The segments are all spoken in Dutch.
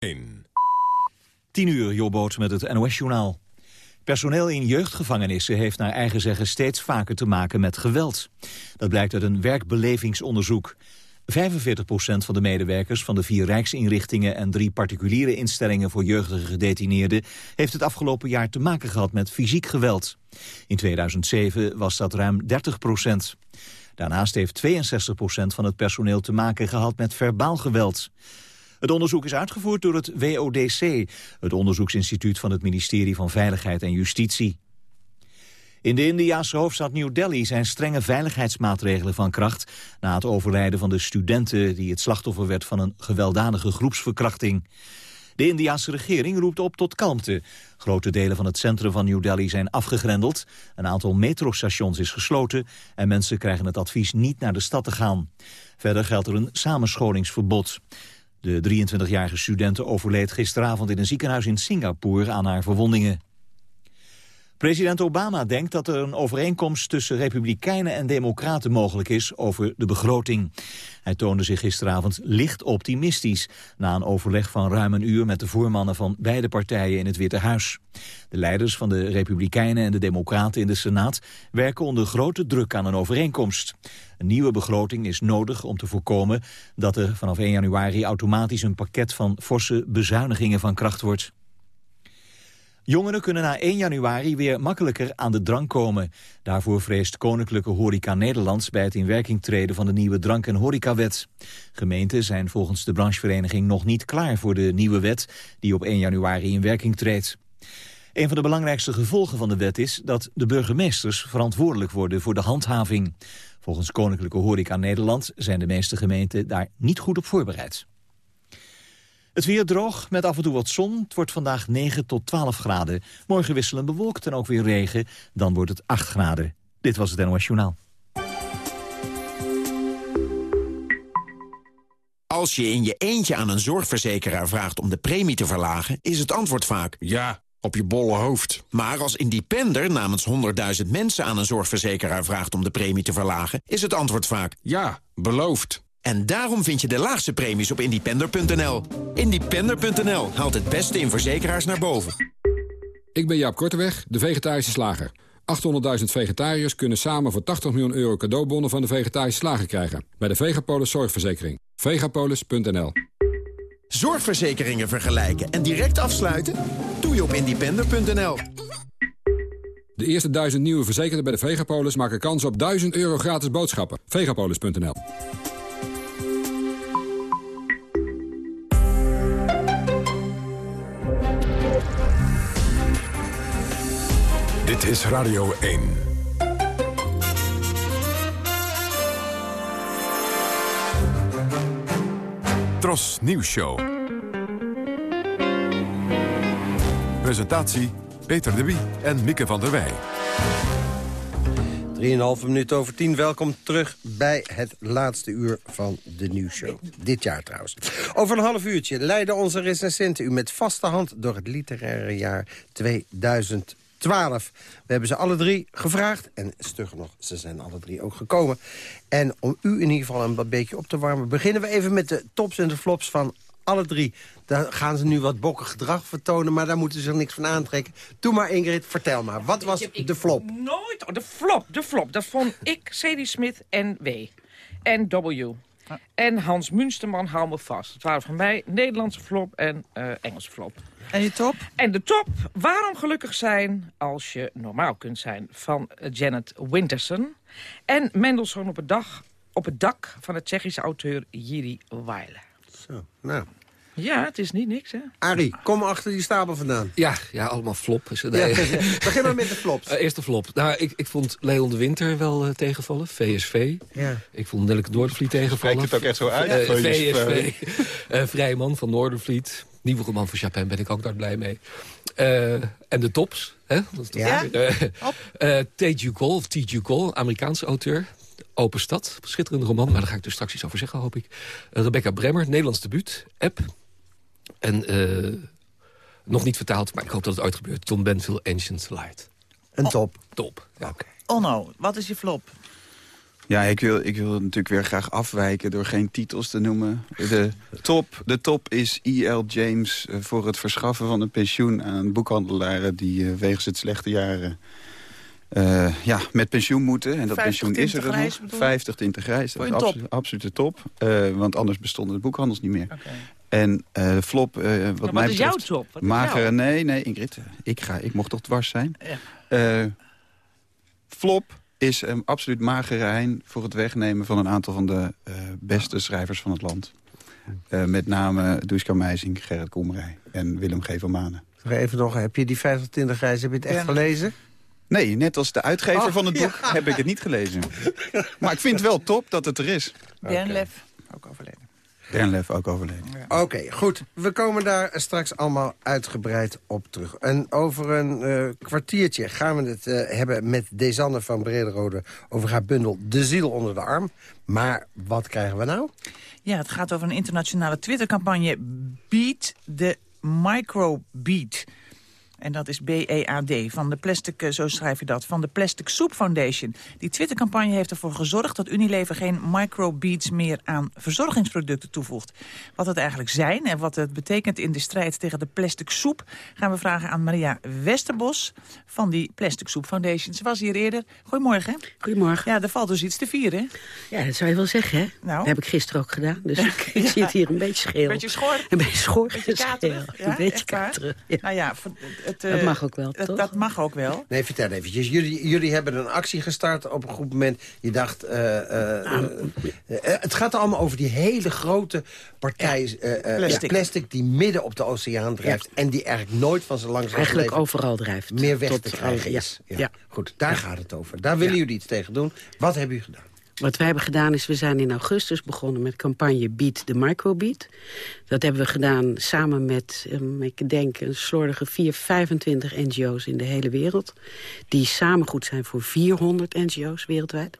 1. 10 uur, Jobboot met het NOS-journaal. Personeel in jeugdgevangenissen heeft naar eigen zeggen steeds vaker te maken met geweld. Dat blijkt uit een werkbelevingsonderzoek. 45% van de medewerkers van de vier rijksinrichtingen en drie particuliere instellingen voor jeugdige gedetineerden heeft het afgelopen jaar te maken gehad met fysiek geweld. In 2007 was dat ruim 30% Daarnaast heeft 62% van het personeel te maken gehad met verbaal geweld. Het onderzoek is uitgevoerd door het WODC, het onderzoeksinstituut van het ministerie van Veiligheid en Justitie. In de Indiaanse hoofdstad New Delhi zijn strenge veiligheidsmaatregelen van kracht... na het overlijden van de studenten die het slachtoffer werd van een gewelddadige groepsverkrachting. De Indiaanse regering roept op tot kalmte. Grote delen van het centrum van New Delhi zijn afgegrendeld. Een aantal metrostations is gesloten... en mensen krijgen het advies niet naar de stad te gaan. Verder geldt er een samenscholingsverbod. De 23-jarige studente overleed gisteravond in een ziekenhuis in Singapore aan haar verwondingen. President Obama denkt dat er een overeenkomst tussen republikeinen en democraten mogelijk is over de begroting. Hij toonde zich gisteravond licht optimistisch na een overleg van ruim een uur met de voormannen van beide partijen in het Witte Huis. De leiders van de republikeinen en de democraten in de Senaat werken onder grote druk aan een overeenkomst. Een nieuwe begroting is nodig om te voorkomen dat er vanaf 1 januari automatisch een pakket van forse bezuinigingen van kracht wordt. Jongeren kunnen na 1 januari weer makkelijker aan de drank komen. Daarvoor vreest Koninklijke Horeca Nederlands bij het in werking treden van de nieuwe drank- en horecawet. Gemeenten zijn volgens de branchevereniging nog niet klaar voor de nieuwe wet die op 1 januari in werking treedt. Een van de belangrijkste gevolgen van de wet is dat de burgemeesters verantwoordelijk worden voor de handhaving. Volgens Koninklijke Horeca Nederland zijn de meeste gemeenten daar niet goed op voorbereid. Het weer droog, met af en toe wat zon. Het wordt vandaag 9 tot 12 graden. Morgen wisselen bewolkt en ook weer regen. Dan wordt het 8 graden. Dit was het NOS Journaal. Als je in je eentje aan een zorgverzekeraar vraagt om de premie te verlagen... is het antwoord vaak... Ja, op je bolle hoofd. Maar als independer namens 100.000 mensen aan een zorgverzekeraar vraagt om de premie te verlagen... is het antwoord vaak... Ja, beloofd. En daarom vind je de laagste premies op independer.nl. Independer.nl haalt het beste in verzekeraars naar boven. Ik ben Jaap Korteweg, de vegetarische slager. 800.000 vegetariërs kunnen samen voor 80 miljoen euro cadeaubonnen van de vegetarische slager krijgen. Bij de Vegapolis Zorgverzekering. Vegapolis.nl Zorgverzekeringen vergelijken en direct afsluiten? Doe je op independer.nl. De eerste duizend nieuwe verzekerden bij de Vegapolis maken kans op 1000 euro gratis boodschappen. Vegapolis.nl Dit is Radio 1. Tros Nieuws Show. Presentatie Peter de Wie en Mieke van der Wij. 3,5 minuten over 10. Welkom terug bij het laatste uur van de nieuwsshow. Dit jaar trouwens. Over een half uurtje leiden onze recensenten u met vaste hand... door het literaire jaar 2000. 12. We hebben ze alle drie gevraagd. En stugger nog, ze zijn alle drie ook gekomen. En om u in ieder geval een beetje op te warmen... beginnen we even met de tops en de flops van alle drie. Daar gaan ze nu wat bokkig gedrag vertonen, maar daar moeten ze niks van aantrekken. Doe maar Ingrid, vertel maar. Wat was de flop? Nooit, oh, de flop, de flop. Dat vond ik, Sadie Smith en W. En W. En Hans Munsterman, hou me vast. Het waren van mij Nederlandse flop en uh, Engelse flop. En je top? En de top, waarom gelukkig zijn als je normaal kunt zijn... van Janet Winterson. En Mendelssohn op het, dag, op het dak van de Tsjechische auteur Jiri Weile. Zo, nou... Ja, het is niet niks, hè? Arie, kom achter die stapel vandaan. Ja, ja allemaal flop. Is het, ja, begin maar met de flops. Uh, eerst de flop. Nou, ik, ik vond Leon de Winter wel uh, tegenvallen. VSV. Ja. Ik vond Nelleke Noordervliet tegenvallen. Spreekt het ook echt zo uit? Uh, VSV. Vrijman van Noordervliet. Nieuwe roman van Chapin ben ik ook daar blij mee. en de tops. Hè? Ja. Teju Cole, of Cole, Amerikaanse auteur. Open Stad, schitterende roman, maar daar ga ik dus straks iets over zeggen, hoop ik. Rebecca Bremmer, Nederlands debuut, App. En uh, nog niet vertaald, maar ik hoop dat het ooit gebeurt. Tom Benville, Ancient Light. Een top. Top, ja. Okay. Onno, wat is je flop? Ja, ik wil, ik wil natuurlijk weer graag afwijken door geen titels te noemen. De top, de top is E.L. James eh, voor het verschaffen van een pensioen aan boekhandelaren... die uh, wegens het slechte jaren uh, ja, met pensioen moeten. En dat pensioen is er dan nog. 50 tinten grijs, dat is absoluut, absoluut de top. want anders bestonden de boekhandels niet meer. Okay. En uh, flop, uh, wat, wat mij is jouw top? Wat magere, jouw? nee, nee, Ingrid, ik, ga, ik mocht toch dwars zijn. Ja. flop is een absoluut magere hein voor het wegnemen van een aantal van de uh, beste schrijvers van het land. Uh, met name Duiska Meijsing, Gerrit Komrij en Willem G. van Manen. Even nog, heb je die 25 reis, heb je het echt gelezen? Nee, net als de uitgever oh, van het boek ja. heb ik het niet gelezen. maar ik vind het wel top dat het er is. Bernlef, okay. ook overleden. Bernlef ook overleden. Ja. Oké, okay, goed. We komen daar straks allemaal uitgebreid op terug. En over een uh, kwartiertje gaan we het uh, hebben met Desanne van Brederode... over haar bundel De Ziel onder de arm. Maar wat krijgen we nou? Ja, het gaat over een internationale Twittercampagne Beat the Microbeat. En dat is BEAD, van de Plastic, zo schrijf je dat, van de Plastic Soup Foundation. Die Twittercampagne heeft ervoor gezorgd dat Unilever geen microbeads meer aan verzorgingsproducten toevoegt. Wat het eigenlijk zijn en wat het betekent in de strijd tegen de plastic soep, gaan we vragen aan Maria Westerbos van die Plastic Soup Foundation. Ze was hier eerder. Goedemorgen. Goedemorgen. Ja, er valt dus iets te vieren. Ja, dat zou je wel zeggen, hè? Nou. Dat heb ik gisteren ook gedaan. Dus ik, ja. zit hier een beetje scheel. Een beetje schor? Een beetje schor. Een beetje katerig. Ja, een beetje katerig. Ja. Nou ja, het, dat mag ook wel, het, toch? Dat mag ook wel. Nee, vertel eventjes. Jullie, jullie hebben een actie gestart op een goed moment. Je dacht, uh, uh, het gaat allemaal over die hele grote partij plastic. plastic. die midden op de oceaan drijft. Ja. En die eigenlijk nooit van zijn langzaam Eigenlijk overal drijft. Meer weg te krijgen is. Ja. ja. Goed, daar gaat het over. Daar willen jullie iets tegen doen. Wat hebben jullie gedaan? Wat wij hebben gedaan is, we zijn in augustus begonnen met campagne Beat the Microbeat. Dat hebben we gedaan samen met, um, ik denk, een slordige 4, 25 NGO's in de hele wereld. Die samen goed zijn voor 400 NGO's wereldwijd.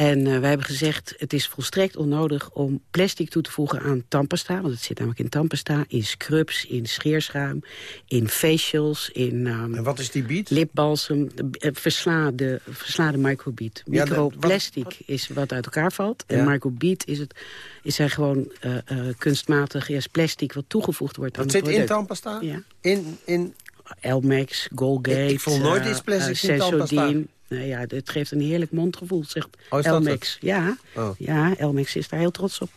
En uh, wij hebben gezegd, het is volstrekt onnodig om plastic toe te voegen aan tandpasta. Want het zit namelijk in tandpasta, in scrubs, in scheerschuim, in facials, in um, en wat is die lipbalsem. Uh, versla, de, versla de microbeat. Ja, Microplastic wat, wat? is wat uit elkaar valt. Ja. En microbeat is, het, is zijn gewoon uh, kunstmatig eerst plastic wat toegevoegd wordt aan zit het product. in tandpasta? Ja. In, in... Elmex, Golgate, ik, ik vond nooit iets plastic in tandpasta. Nou ja, het geeft een heerlijk mondgevoel, zegt oh, Elmex. Ja, oh. ja, Elmex is daar heel trots op.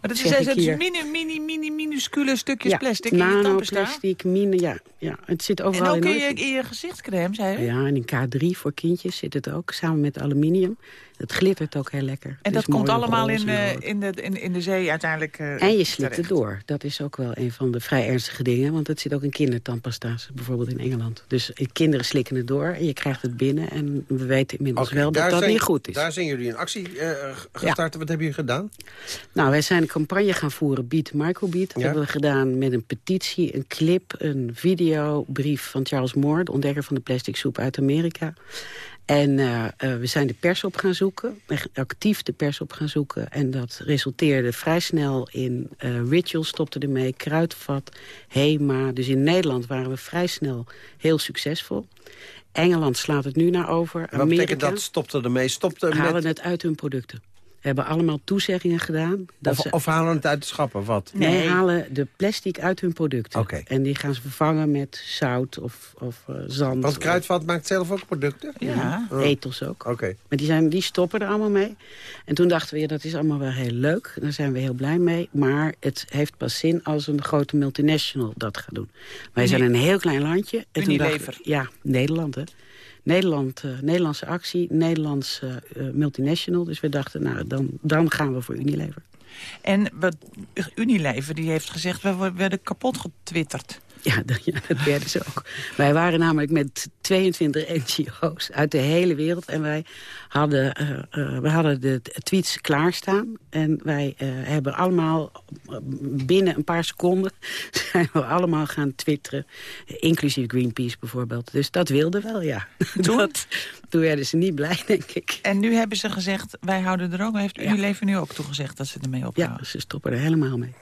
Maar dat is een mini, mini, mini, minuscule stukjes ja, plastic in je tandpasta? plastic, mini, ja, ja. Het zit overal en ook in, in je, in je gezichtscrème, zei je? Ja, en in K3 voor kindjes zit het ook, samen met aluminium. Het glittert ook heel lekker. En dat komt allemaal in, uh, in, de, in, in de zee uiteindelijk uh, En je slikt het door. Dat is ook wel een van de vrij ernstige dingen. Want het zit ook in kindertandpasta's, bijvoorbeeld in Engeland. Dus kinderen slikken het door en je krijgt het binnen. En we weten inmiddels okay, wel dat dat zijn, niet goed is. Daar zijn jullie een actie uh, gestart. Ja. Wat hebben jullie gedaan? Nou, wij zijn een campagne gaan voeren, Beat Microbeat. Dat ja. hebben we gedaan met een petitie, een clip, een videobrief van Charles Moore... de ontdekker van de plastic soep uit Amerika. En uh, uh, we zijn de pers op gaan zoeken, actief de pers op gaan zoeken. En dat resulteerde vrij snel in uh, Ritual stopte ermee, Kruidvat, Hema. Dus in Nederland waren we vrij snel heel succesvol. Engeland slaat het nu naar over. Wat Amerika, betekent dat stopte ermee? Stopte halen met... het uit hun producten hebben allemaal toezeggingen gedaan. Dat of, ze, of halen het uit de schappen, wat? Nee, nee, halen de plastic uit hun producten. Okay. En die gaan ze vervangen met zout of, of uh, zand. Want Kruidvat maakt zelf ook producten? Ja, oh. etels ook. Okay. Maar die, zijn, die stoppen er allemaal mee. En toen dachten we, ja, dat is allemaal wel heel leuk. Daar zijn we heel blij mee. Maar het heeft pas zin als een grote multinational dat gaat doen. Wij zijn een heel klein landje. En Unilever. Toen ja, Nederland, hè. Nederland, uh, Nederlandse actie, Nederlands uh, multinational. Dus we dachten, nou, dan, dan gaan we voor Unilever. En wat, Unilever die heeft gezegd, we werden kapot getwitterd. Ja, dat, ja, dat werden ze ook. Wij waren namelijk met 22 NGO's uit de hele wereld. En wij hadden, uh, uh, we hadden de tweets klaarstaan. En wij uh, hebben allemaal binnen een paar seconden... zijn we allemaal gaan twitteren. Inclusief Greenpeace bijvoorbeeld. Dus dat wilde wel, ja. Toen? Dat, toen werden ze niet blij, denk ik. En nu hebben ze gezegd, wij houden er ook... Heeft Unilever ja. nu ook toegezegd dat ze ermee ophouden? Ja, ze stoppen er helemaal mee.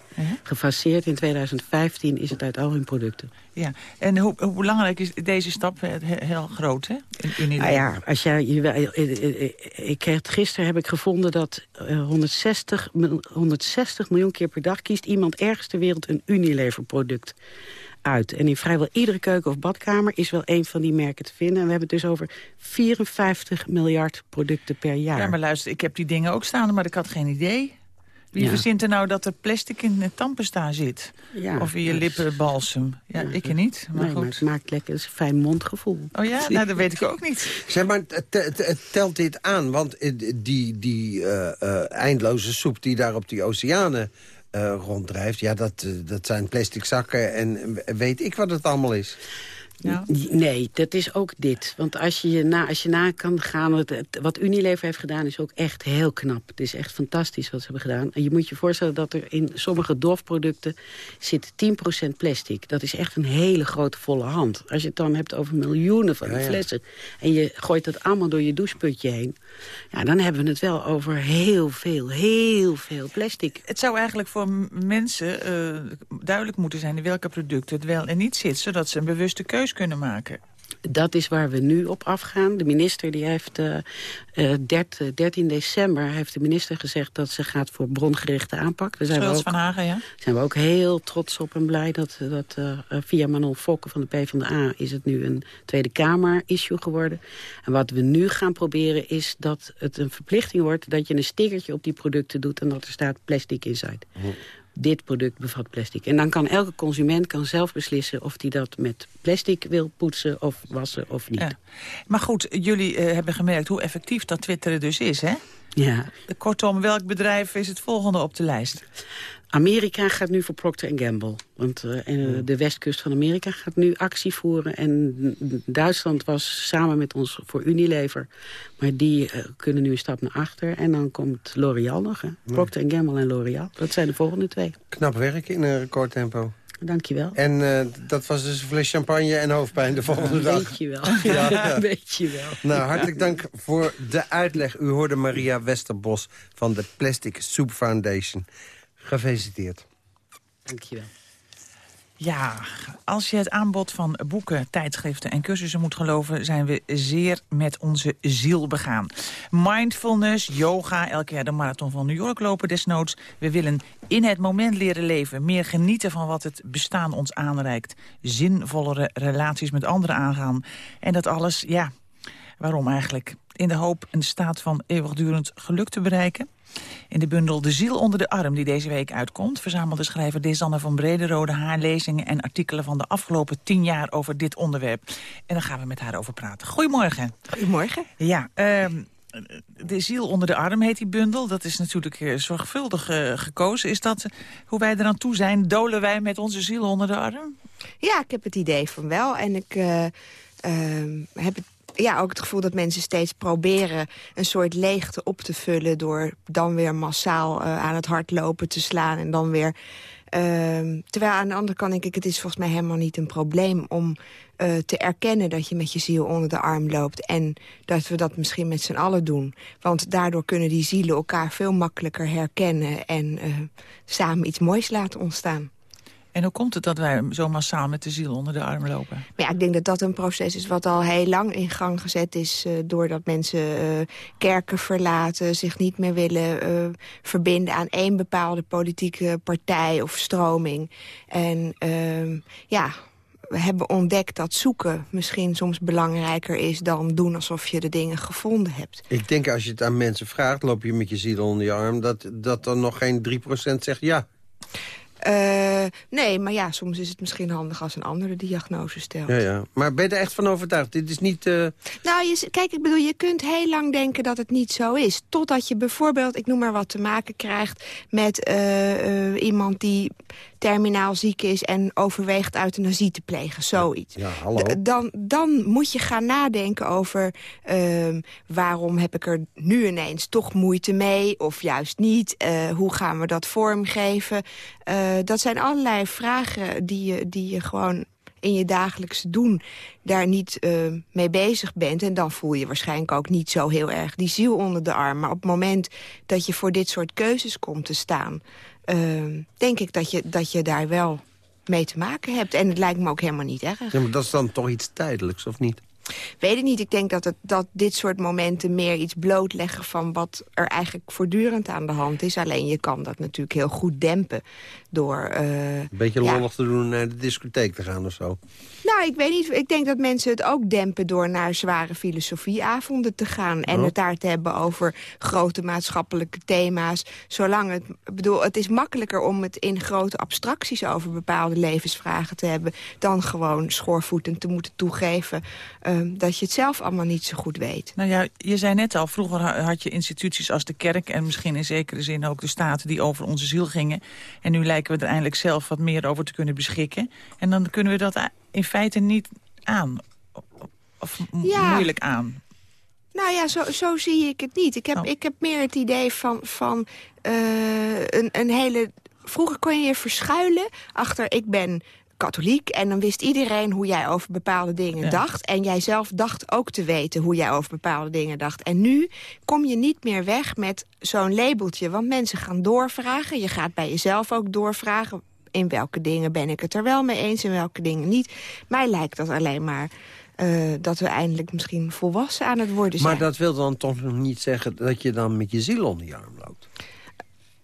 Gefaseerd in 2015 is het uit al hun producten. Ja, en hoe, hoe belangrijk is deze stap? Heel groot, hè? In, in nou ja, als jij, ik kreeg, gisteren heb ik gevonden dat 160, 160 miljoen keer per dag... kiest iemand ergens ter wereld een Unilever-product uit. En in vrijwel iedere keuken of badkamer is wel een van die merken te vinden. En we hebben het dus over 54 miljard producten per jaar. Ja, maar luister, ik heb die dingen ook staan, maar ik had geen idee. Wie verzint er nou dat er plastic in het tandpasta zit? Ja, of in je lippenbalsem? Ja, ik er niet. Maar, nee, maar het maakt lekker, een fijn mondgevoel. Oh ja? Nou, dat weet ik ook niet. Zeg maar, het telt dit aan? Want die, die uh, uh, eindeloze soep die daar op die oceanen uh, ronddrijft... ja, dat, dat zijn plastic zakken en weet ik wat het allemaal is. Nee, dat is ook dit. Want als je, na, als je na kan gaan... Wat, wat Unilever heeft gedaan is ook echt heel knap. Het is echt fantastisch wat ze hebben gedaan. En je moet je voorstellen dat er in sommige dofproducten zit 10% plastic. Dat is echt een hele grote volle hand. Als je het dan hebt over miljoenen van die flessen... en je gooit dat allemaal door je doucheputje heen... Ja, dan hebben we het wel over heel veel, heel veel plastic. Het zou eigenlijk voor mensen uh, duidelijk moeten zijn... in welke producten het wel en niet zit... zodat ze een bewuste keuze kunnen maken. Dat is waar we nu op afgaan. De minister die heeft uh, 13, 13 december heeft de minister gezegd dat ze gaat voor brongerichte aanpak. Daar zijn we ook, van Hagen, ja? zijn we ook heel trots op en blij dat, dat uh, via Manon Fokke van de PvdA is het nu een Tweede Kamer-issue geworden. En wat we nu gaan proberen is dat het een verplichting wordt dat je een stickertje op die producten doet en dat er staat plastic inside dit product bevat plastic. En dan kan elke consument kan zelf beslissen of hij dat met plastic wil poetsen of wassen of niet. Maar goed, jullie uh, hebben gemerkt hoe effectief dat twitteren dus is, hè? Ja. Kortom, welk bedrijf is het volgende op de lijst? Amerika gaat nu voor Procter Gamble. Want uh, de westkust van Amerika gaat nu actie voeren. En Duitsland was samen met ons voor Unilever. Maar die uh, kunnen nu een stap naar achter. En dan komt L'Oreal nog. Hè? Procter Gamble en L'Oreal. Dat zijn de volgende twee. Knap werk in een recordtempo. Dankjewel. En uh, dat was dus een fles champagne en hoofdpijn de volgende dag. Weet je wel. ja, ja. Weet je wel. Nou, hartelijk dank voor de uitleg. U hoorde Maria Westerbos van de Plastic Soup Foundation. Gefeliciteerd. Dankjewel. Ja, als je het aanbod van boeken, tijdschriften en cursussen moet geloven... zijn we zeer met onze ziel begaan. Mindfulness, yoga, elke jaar de Marathon van New York lopen desnoods. We willen in het moment leren leven, meer genieten van wat het bestaan ons aanreikt. Zinvollere relaties met anderen aangaan. En dat alles, ja, waarom eigenlijk? In de hoop een staat van eeuwigdurend geluk te bereiken? In de bundel De Ziel onder de Arm, die deze week uitkomt... verzamelde schrijver Desanne van Brederode haar lezingen en artikelen... van de afgelopen tien jaar over dit onderwerp. En daar gaan we met haar over praten. Goedemorgen. Goedemorgen. Ja, uh, de ziel onder de arm heet die bundel. Dat is natuurlijk uh, zorgvuldig uh, gekozen. Is dat uh, hoe wij eraan toe zijn? Dolen wij met onze ziel onder de arm? Ja, ik heb het idee van wel. En ik ehm, heb het ja, ook het gevoel dat mensen steeds proberen een soort leegte op te vullen... door dan weer massaal uh, aan het hardlopen te slaan en dan weer... Uh, terwijl aan de andere kant denk ik, het is volgens mij helemaal niet een probleem... om uh, te erkennen dat je met je ziel onder de arm loopt... en dat we dat misschien met z'n allen doen. Want daardoor kunnen die zielen elkaar veel makkelijker herkennen... en uh, samen iets moois laten ontstaan. En hoe komt het dat wij zo massaal met de ziel onder de arm lopen? Maar ja, ik denk dat dat een proces is wat al heel lang in gang gezet is... Uh, doordat mensen uh, kerken verlaten, zich niet meer willen uh, verbinden... aan één bepaalde politieke partij of stroming. En ehm, ja, we hebben ontdekt dat zoeken misschien soms belangrijker is... dan doen alsof je de dingen gevonden hebt. Ik denk als je het aan mensen vraagt, loop je met je ziel onder je arm... dat, dat er nog geen 3% zegt ja. Uh, nee, maar ja, soms is het misschien handig als een andere diagnose stelt. Ja, ja. Maar ben je er echt van overtuigd? Dit is niet... Uh... Nou, je, kijk, ik bedoel, je kunt heel lang denken dat het niet zo is. Totdat je bijvoorbeeld, ik noem maar wat, te maken krijgt met uh, iemand die terminaal ziek is en overweegt euthanasie te plegen. Zoiets. Ja, hallo. Dan, dan moet je gaan nadenken over uh, waarom heb ik er nu ineens toch moeite mee of juist niet. Uh, hoe gaan we dat vormgeven? Uh, dat zijn allerlei vragen die je, die je gewoon in je dagelijkse doen daar niet uh, mee bezig bent... en dan voel je waarschijnlijk ook niet zo heel erg die ziel onder de arm. Maar op het moment dat je voor dit soort keuzes komt te staan... Uh, denk ik dat je, dat je daar wel mee te maken hebt. En het lijkt me ook helemaal niet erg. Ja, maar dat is dan toch iets tijdelijks, of niet? Weet ik niet. Ik denk dat, het, dat dit soort momenten meer iets blootleggen... van wat er eigenlijk voortdurend aan de hand is. Alleen je kan dat natuurlijk heel goed dempen door... Uh, Een beetje lollig te doen naar de discotheek te gaan of zo. Nou, ik weet niet. Ik denk dat mensen het ook dempen door naar zware filosofieavonden te gaan. En Oh. het daar te hebben over grote maatschappelijke thema's. Zolang het... Ik bedoel, het is makkelijker om het in grote abstracties over bepaalde levensvragen te hebben... dan gewoon schoorvoetend te moeten toegeven... ehm, dat je het zelf allemaal niet zo goed weet. Nou ja, je zei net al, vroeger ha- had je instituties als de kerk... en misschien in zekere zin ook de staten die over onze ziel gingen. En nu lijken we er eindelijk zelf wat meer over te kunnen beschikken. En dan kunnen we dat in feite niet aan. Of Ja. moeilijk aan. Nou ja, zo, zo zie ik het niet. Ik heb, Oh. ik heb meer het idee van, van eh, een, een hele... Vroeger kon je je verschuilen achter ik ben katholiek... en dan wist iedereen hoe jij over bepaalde dingen Ja. dacht. En jij zelf dacht ook te weten hoe jij over bepaalde dingen dacht. En nu kom je niet meer weg met zo'n labeltje. Want mensen gaan doorvragen. Je gaat bij jezelf ook doorvragen. In welke dingen ben ik het er wel mee eens, in welke dingen niet. Mij lijkt dat alleen maar... eh, dat we eindelijk misschien volwassen aan het worden zijn. Maar dat wil dan toch nog niet zeggen dat je dan met je ziel onder je arm loopt?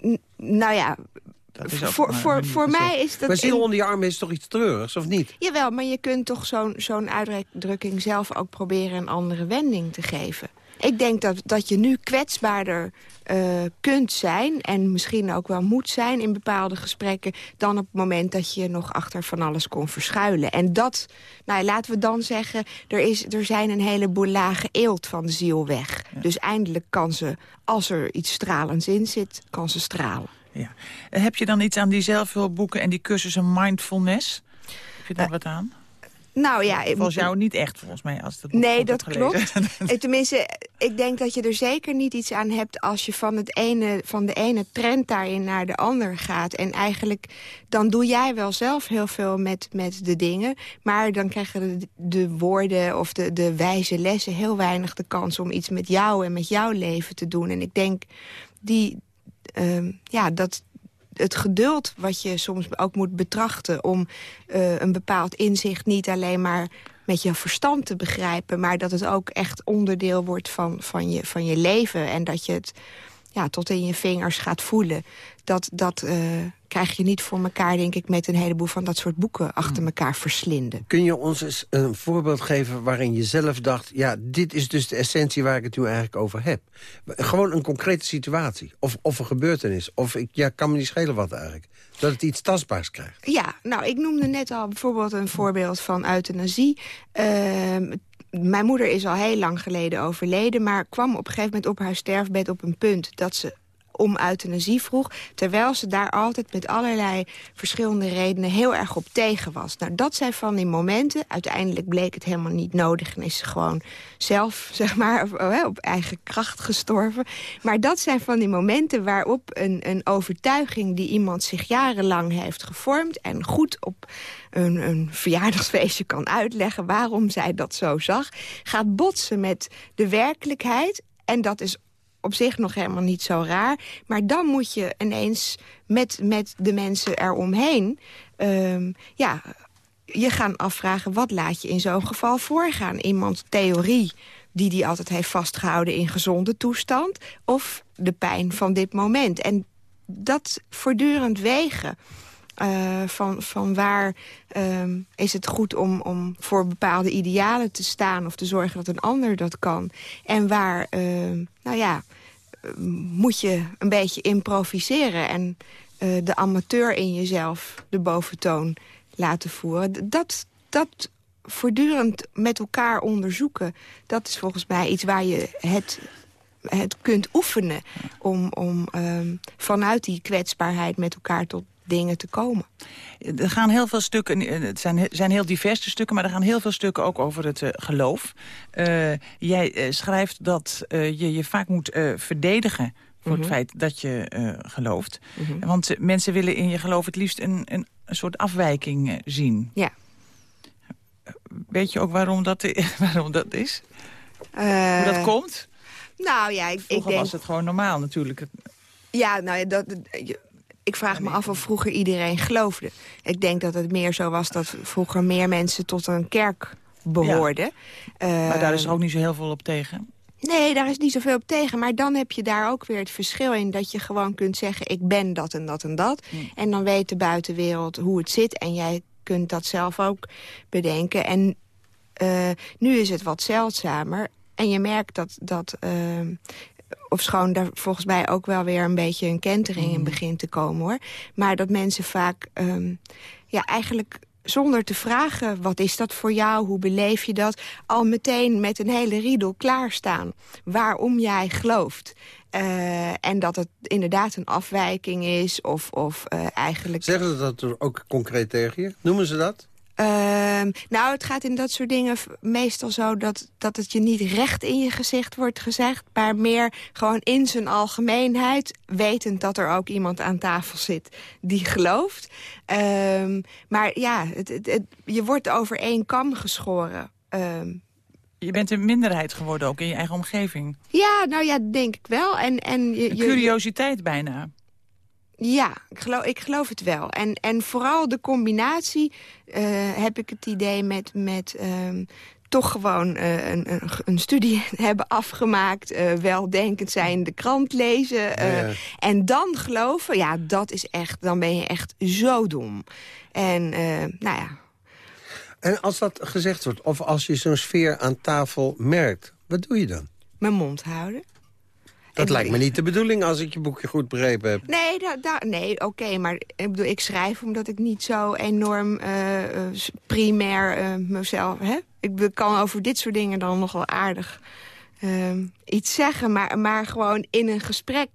N- nou ja, Dat is ook voor, maar- voor, mij is dat... maar ziel onder je arm is toch iets treurigs, of niet? Jawel, maar je kunt toch zo'n zo'n uitdrukking zelf ook proberen een andere wending te geven. Ik denk dat, dat je nu kwetsbaarder eh, kunt zijn... en misschien ook wel moet zijn in bepaalde gesprekken... dan op het moment dat je nog achter van alles kon verschuilen. En dat, nou, laten we dan zeggen... er, is, er zijn een heleboel lage eelt van de ziel weg. Dus eindelijk kan ze, als er iets stralends in zit, kan ze stralen. Ja. En Heb je dan iets aan die zelfhulpboeken en die cursussen mindfulness? Heb je daar wat aan? Nou ja, Volgens jou niet echt, volgens mij. Als dat Nee, dat klopt. Eh, Tenminste, ik denk dat je er zeker niet iets aan hebt... als je van, het ene, van de ene trend daarin naar de ander gaat. En eigenlijk, dan doe jij wel zelf heel veel met, met de dingen... maar dan krijgen de, de woorden of de, de wijze lessen... heel weinig de kans om iets met jou en met jouw leven te doen. En ik denk die, ehm, ja, dat het geduld wat je soms ook moet betrachten... om eh, een bepaald inzicht niet alleen maar met je verstand te begrijpen... maar dat het ook echt onderdeel wordt van, van, je, van je leven... en dat je het ja, tot in je vingers gaat voelen. Dat, dat eh, krijg je niet voor elkaar, denk ik... met een heleboel van dat soort boeken achter elkaar verslinden. Kun je ons eens een voorbeeld geven waarin je zelf dacht... ja, dit is dus de essentie waar ik het nu eigenlijk over heb. Gewoon een concrete situatie. Of, of een gebeurtenis. Of ik ja, kan me niet schelen wat eigenlijk. Dat het iets tastbaars krijgt. Ja, nou, ik noemde net al bijvoorbeeld een voorbeeld van euthanasie. Ehm, mijn moeder is al heel lang geleden overleden... maar kwam op een gegeven moment op haar sterfbed op een punt... dat ze om euthanasie vroeg... terwijl ze daar altijd met allerlei verschillende redenen heel erg op tegen was. Nou, dat zijn van die momenten. Uiteindelijk bleek het helemaal niet nodig... en is ze gewoon zelf, zeg maar, op, eigen kracht gestorven. Maar dat zijn van die momenten waarop een, een overtuiging... die iemand zich jarenlang heeft gevormd... en goed op een, een verjaardagsfeestje kan uitleggen... waarom zij dat zo zag, gaat botsen met de werkelijkheid... en dat is op zich nog helemaal niet zo raar. Maar dan moet je ineens met, met de mensen eromheen... ehm, ja, je gaan afvragen, wat laat je in zo'n geval voorgaan? Iemands theorie die die altijd heeft vastgehouden in gezonde toestand... of de pijn van dit moment. En dat voortdurend wegen... eh, van, van waar ehm, is het goed om, om voor bepaalde idealen te staan... of te zorgen dat een ander dat kan. En waar, ehm, nou ja, moet je een beetje improviseren... en eh, de amateur in jezelf de boventoon laten voeren. Dat, dat voortdurend met elkaar onderzoeken... dat is volgens mij iets waar je het, het kunt oefenen... om, om ehm, vanuit die kwetsbaarheid met elkaar tot dingen te komen. Er gaan heel veel stukken, eh, het zijn, zijn heel diverse stukken... maar er gaan heel veel stukken ook over het eh, geloof. Eh, jij schrijft dat je je vaak moet verdedigen... voor Mhm. het feit dat je gelooft. Mhm. Want mensen willen in je geloof het liefst een, een, een soort afwijking zien. Ja. weet je ook waarom dat, waarom dat is? Hoe dat komt? Nou ja, ik, Vroeger ik denk... was het gewoon normaal natuurlijk. Ja, nou ja, dat, ik vraag me af of vroeger iedereen geloofde. Ik denk dat het meer zo was dat vroeger meer mensen tot een kerk behoorden. maar daar is er ook niet zo heel veel op tegen. Nee, daar is niet zoveel op tegen. Maar dan heb je daar ook weer het verschil in... dat je gewoon kunt zeggen, ik ben dat en dat en dat. En dan weet de buitenwereld hoe het zit. En jij kunt dat zelf ook bedenken. En eh, nu is het wat zeldzamer. En je merkt dat... dat eh, of schoon daar volgens mij ook wel weer een beetje een kentering in begint te komen, hoor. Maar dat mensen vaak ehm, ja, eigenlijk zonder te vragen... wat is dat voor jou, hoe beleef je dat... al meteen met een hele riedel klaarstaan waarom jij gelooft. Eh, en dat het inderdaad een afwijking is of, of eh, eigenlijk... Zeggen ze dat ook concreet tegen je? Noemen ze dat? Ehm, nou, het gaat in dat soort dingen meestal zo dat, dat het je niet recht in je gezicht wordt gezegd... maar meer gewoon in zijn algemeenheid, wetend dat er ook iemand aan tafel zit die gelooft. Ehm, maar ja, het, het, het- je wordt over één kam geschoren. Ehm, Je bent een minderheid geworden ook in je eigen omgeving. ja, nou ja, denk ik wel. En, en je- curiositeit bijna. Ja, ik geloof, ik geloof het wel. En, en vooral de combinatie eh, heb ik het idee met, met ehm, toch gewoon eh, een, een, een studie hebben afgemaakt. eh, weldenkend zijn, de krant lezen. Ja, ja. En dan geloven, ja, dat is echt, dan ben je echt zo dom. En nou ja, En als dat gezegd wordt, of als je zo'n sfeer aan tafel merkt... wat doe je dan? mijn mond houden. Dat lijkt me niet de bedoeling als ik je boekje goed begrepen heb. Nee, da, da- nee oké, maar ik, bedoel, ik schrijf omdat ik niet zo enorm eh, eh, primair eh, mezelf... Hè? Ik kan over dit soort dingen dan nog wel aardig ehm, iets zeggen... Maar, maar gewoon in een gesprek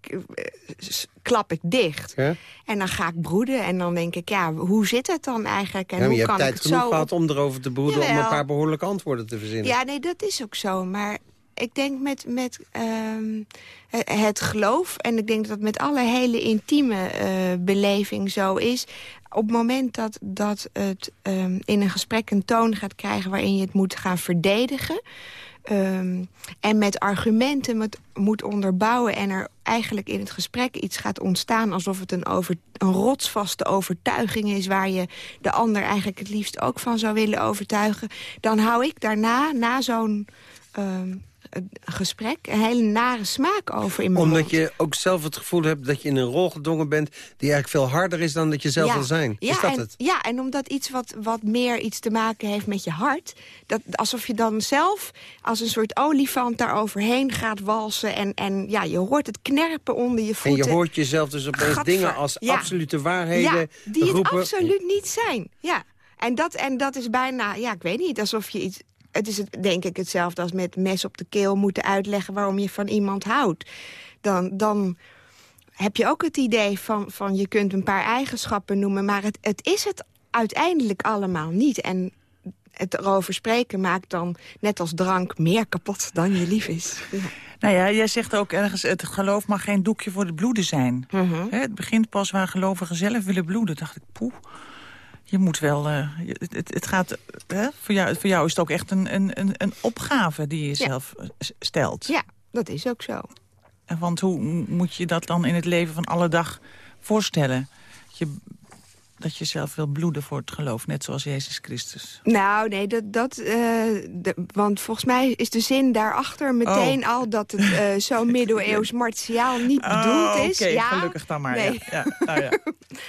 klap ik dicht. Ja? En dan ga ik broeden en dan denk ik, ja, hoe zit het dan eigenlijk? En Ja, hoe je hebt kan tijd ik het genoeg zo gehad om erover te broeden... om Jawel. een paar behoorlijke antwoorden te verzinnen. ja, nee, dat is ook zo. Maar ik denk met, met ehm, eh, het geloof... en ik denk dat het met alle hele intieme eh, beleving zo is... op het moment dat, dat het ehm, in een gesprek een toon gaat krijgen... waarin je het moet gaan verdedigen... ehm, en met argumenten moet, moet onderbouwen... en er eigenlijk in het gesprek iets gaat ontstaan... alsof het een, over, een rotsvaste overtuiging is... waar je de ander eigenlijk het liefst ook van zou willen overtuigen... dan hou ik daarna, na zo'n gesprek... een hele nare smaak over in mijn Omdat mond. je ook zelf het gevoel hebt dat je in een rol gedongen bent... die eigenlijk veel harder is dan dat je zelf ja. wil zijn. Ja, is dat en, het? Ja, en omdat iets wat, wat meer iets te maken heeft met je hart... Dat, alsof je dan zelf als een soort olifant daar overheen gaat walsen... en, en ja, je hoort het knerpen onder je En voeten. je hoort jezelf dus opeens Gadver, dingen als ja. absolute waarheden ja, die het absoluut niet zijn. Ja. En, dat, en dat is bijna, ja, ik weet niet, alsof je iets... Het is het, denk ik hetzelfde als met mes op de keel moeten uitleggen... waarom je van iemand houdt. Dan, dan heb je ook het idee van, van je kunt een paar eigenschappen noemen... maar het, het is het uiteindelijk allemaal niet. En het erover spreken maakt dan, net als drank, meer kapot dan je lief is. Ja. Nou ja, jij zegt ook ergens, het geloof mag geen doekje voor het bloeden zijn. Mhm. Het begint pas waar gelovigen zelf willen bloeden. dacht ik, poeh, je moet wel... eh, het, het, gaat, hè, voor, jou, voor jou is het ook echt een, een, een, opgave die je Ja. zelf eh, stelt. ja, dat is ook zo. En Want hoe moet je dat dan in het leven van alle dag voorstellen? Je, dat je zelf wil bloeden voor het geloof, net zoals Jezus Christus. Nou, nee, dat, dat, eh, de- want volgens mij is de zin daarachter meteen al... dat het eh, zo middeleeuws martiaal niet bedoeld Oh, is. Oké, ja, gelukkig dan maar. nee. Ja, ja, nou ja.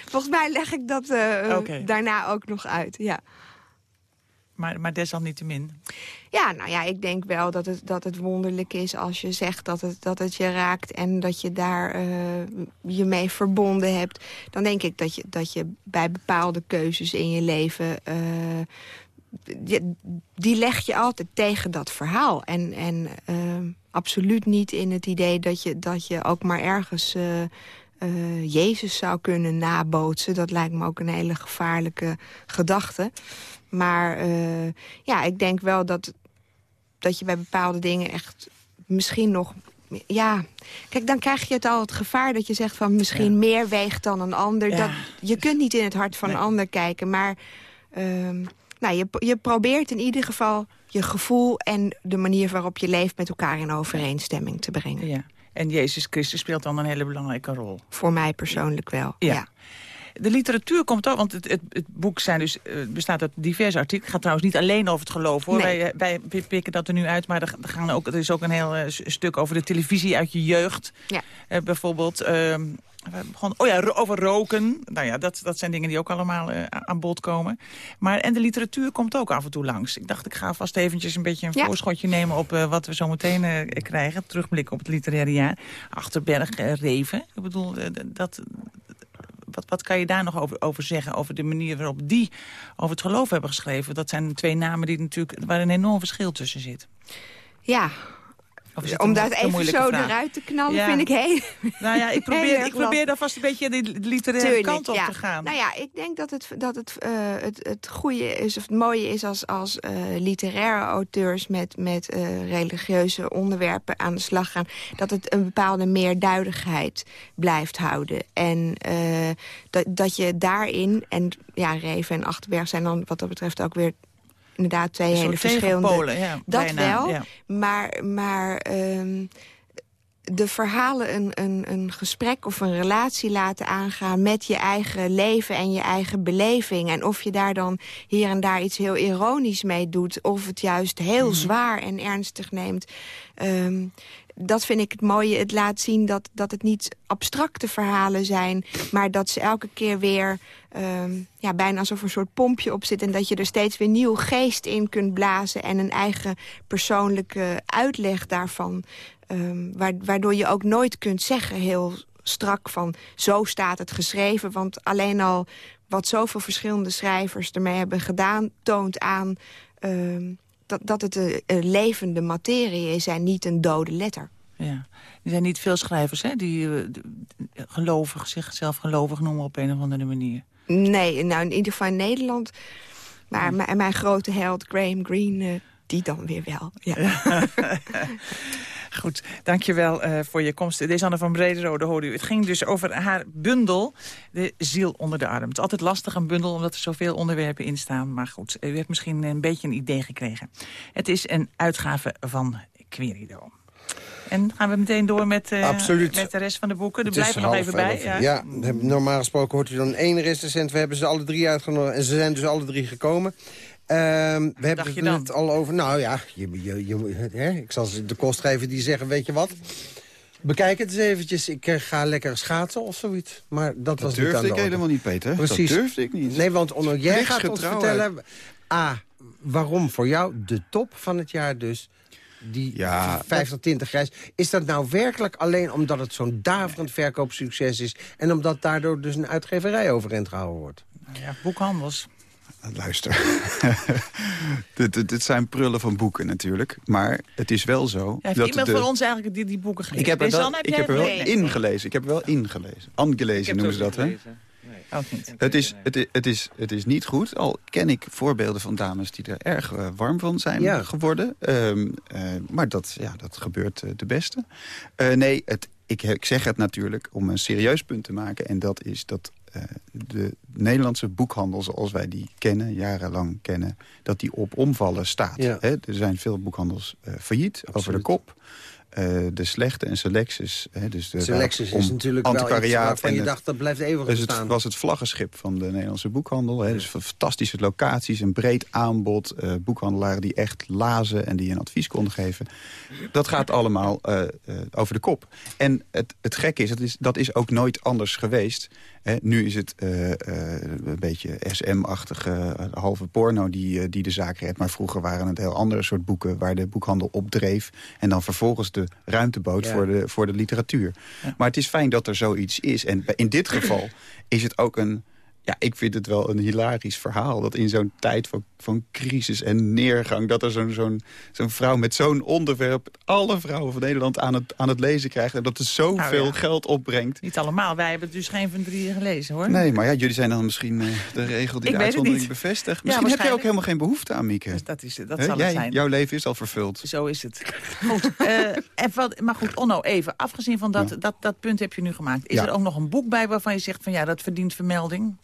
Volgens mij leg ik dat eh, daarna ook nog uit, ja. Maar, maar desalniettemin. Ja, nou ja, ik denk wel dat het, dat het wonderlijk is als je zegt dat het, dat het je raakt... en dat je daar eh, je mee verbonden hebt. Dan denk ik dat je, dat je bij bepaalde keuzes in je leven... eh, die leg je altijd tegen dat verhaal. En, en eh, absoluut niet in het idee dat je, dat je ook maar ergens... Jezus zou kunnen nabootsen. Dat lijkt me ook een hele gevaarlijke gedachte. Maar ja, ik denk wel dat, dat je bij bepaalde dingen echt misschien nog... Ja, kijk, dan krijg je het al het gevaar dat je zegt van misschien meer weegt dan een ander. Ja. Dat, je kunt niet in het hart van Nee. een ander kijken, maar... ehm, nou, je, je probeert in ieder geval je gevoel en de manier waarop je leeft met elkaar in overeenstemming te brengen. Ja. En Jezus Christus speelt dan een hele belangrijke rol. Voor mij persoonlijk wel, Ja. ja. De literatuur komt ook, want het, het, het boek zijn dus, eh, bestaat uit diverse artikelen. Het gaat trouwens niet alleen over het geloof, hoor. Nee. Wij, wij pikken dat er nu uit, maar er, gaan ook, er is ook een heel eh, stuk over de televisie uit je jeugd. Ja. Eh, bijvoorbeeld, ehm, oh ja, over roken. Nou ja, dat, dat zijn dingen die ook allemaal aan bod komen. Maar, en de literatuur komt ook af en toe langs. Ik dacht, ik ga vast eventjes een beetje een Ja. voorschotje nemen... op wat we zo meteen krijgen. Terugblikken op het literaire jaar. Achterberg, Reven. Ik bedoel, dat, wat, wat kan je daar nog over, over zeggen? Over de manier waarop die over het geloof hebben geschreven. Dat zijn twee namen die natuurlijk, waar een enorm verschil tussen zit. Ja, om dat even zo vraag? eruit te knallen Ja. vind ik heel... Nou ja, ik probeer, ik probeer daar vast een beetje de literaire Tuurlijk, kant op ja. te gaan. Nou ja, ik denk dat het, dat het, eh, het, het goede is, of het mooie is als, als eh, literaire auteurs met, met eh, religieuze onderwerpen aan de slag gaan, dat het een bepaalde meerduidigheid blijft houden. En dat, dat je daarin, en ja, Reven en Achterberg zijn dan wat dat betreft ook weer inderdaad twee hele verschillende... tegenpolen, ja, dat bijna, wel, ja. maar, maar ehm, de verhalen een, een, een gesprek of een relatie laten aangaan... met je eigen leven en je eigen beleving. En of je daar dan hier en daar iets heel ironisch mee doet... of het juist heel Mhm. zwaar en ernstig neemt... ehm, dat vind ik het mooie. Het laat zien dat, dat het niet abstracte verhalen zijn... maar dat ze elke keer weer ehm, ja, bijna alsof er een soort pompje op zit... en dat je er steeds weer nieuw geest in kunt blazen... en een eigen persoonlijke uitleg daarvan... ehm, wa- waardoor je ook nooit kunt zeggen heel strak van... zo staat het geschreven, want alleen al wat zoveel verschillende schrijvers ermee hebben gedaan... toont aan ehm, dat, dat het een, een levende materie is en niet een dode letter. Ja. Er zijn niet veel schrijvers hè, die d- gelovig, zichzelf gelovig noemen op een of andere manier. Nee, nou in ieder geval in Nederland. Maar mijn, mijn grote held Graham Greene, eh, die dan weer wel. Ja. Goed, dankjewel eh voor je komst. Dit is Anne van Brederode, hoorde u. Het ging dus over haar bundel, De Ziel onder de Arm. Het is altijd lastig, een bundel, omdat er zoveel onderwerpen in staan. Maar goed, u heeft misschien een beetje een idee gekregen. Het is een uitgave van Querido. En gaan we meteen door met, eh, met de rest van de boeken. Er blijven nog even bij. Ja. Ja, normaal gesproken hoort u dan één recensent. We hebben ze alle drie uitgenodigd en ze zijn dus alle drie gekomen. Ehm, we hebben het net al over... Nou ja, je, je, je, hè, ik zal ze de kost geven die zeggen, weet je wat... Bekijk het eens eventjes. Ik eh, ga lekker schaatsen of zoiets. Maar dat, was niet aan durfde de ik orde. helemaal niet, Peter. Precies. Dat durfde ik niet. Nee, want Onno, jij gaat ons vertellen... A, waarom voor jou de top van het jaar dus... Die Ja. 25 reis. Is dat nou werkelijk alleen omdat het zo'n daverend verkoopsucces is... en omdat daardoor dus een uitgeverij overeind gehouden wordt? Nou ja, boekhandels. Luister. dit, dit, dit zijn prullen van boeken natuurlijk. Maar het is wel zo... Ja, heeft dat iemand de- van ons eigenlijk die, die boeken gelezen? Ik heb er wel, heb ik heb er wel ingelezen. Ik heb er wel ingelezen. Angelezen noemen ze dat, hè? Ook niet. Het is, het, i- het, is, het is niet goed, al ken ik voorbeelden van dames die er erg eh, warm van zijn Ja. geworden. Ehm, eh, maar dat, ja, dat gebeurt eh, de beste. Eh, nee, het, ik, ik zeg het natuurlijk om een serieus punt te maken. En dat is dat de Nederlandse boekhandel zoals wij die kennen, jarenlang kennen... dat die op omvallen staat. Ja. Er zijn veel boekhandels eh, failliet, over de kop. Eh, de slechte en Selectus. Hè, dus de Selectus is natuurlijk antiquariaat en je het- dacht... dat blijft eeuwig dus het was het vlaggenschip van de Nederlandse boekhandel. Hè. Dus fantastische locaties, een breed aanbod. eh, boekhandelaren die echt lazen en die een advies konden geven. Dat gaat allemaal eh, eh, over de kop. En het, het gekke is dat, is, dat is ook nooit anders geweest. Hè. Nu is het eh, eh, een beetje SM-achtige eh, halve porno die, die de zaak redt. Maar vroeger waren het heel andere soort boeken... waar de boekhandel opdreef. En dan vervolgens de ruimte bood Ja. voor, de, voor de literatuur. Maar het is fijn dat er zoiets is. En in dit geval is het ook een... Ja, ik vind het wel een hilarisch verhaal. Dat in zo'n tijd van, van crisis en neergang... dat er zo'n zo'n zo'n vrouw met zo'n onderwerp... alle vrouwen van Nederland aan het, aan het lezen krijgt... en dat het zoveel Nou ja. geld opbrengt. Niet allemaal. Wij hebben het dus geen van drieën gelezen, hoor. Nee, maar ja, jullie zijn dan misschien eh, de regel die Ik de uitzondering bevestigt. Ja, Misschien heb jij ook helemaal geen behoefte aan, Mieke. Dus dat is, dat zal Jij, het zijn. Jouw leven is al vervuld. Zo is het. Goed. eh, en wat, maar goed, Onno, even. Afgezien van dat, Ja. dat, dat punt heb je nu gemaakt. Is er ook nog een boek bij waarvan je zegt van ja, dat verdient vermelding?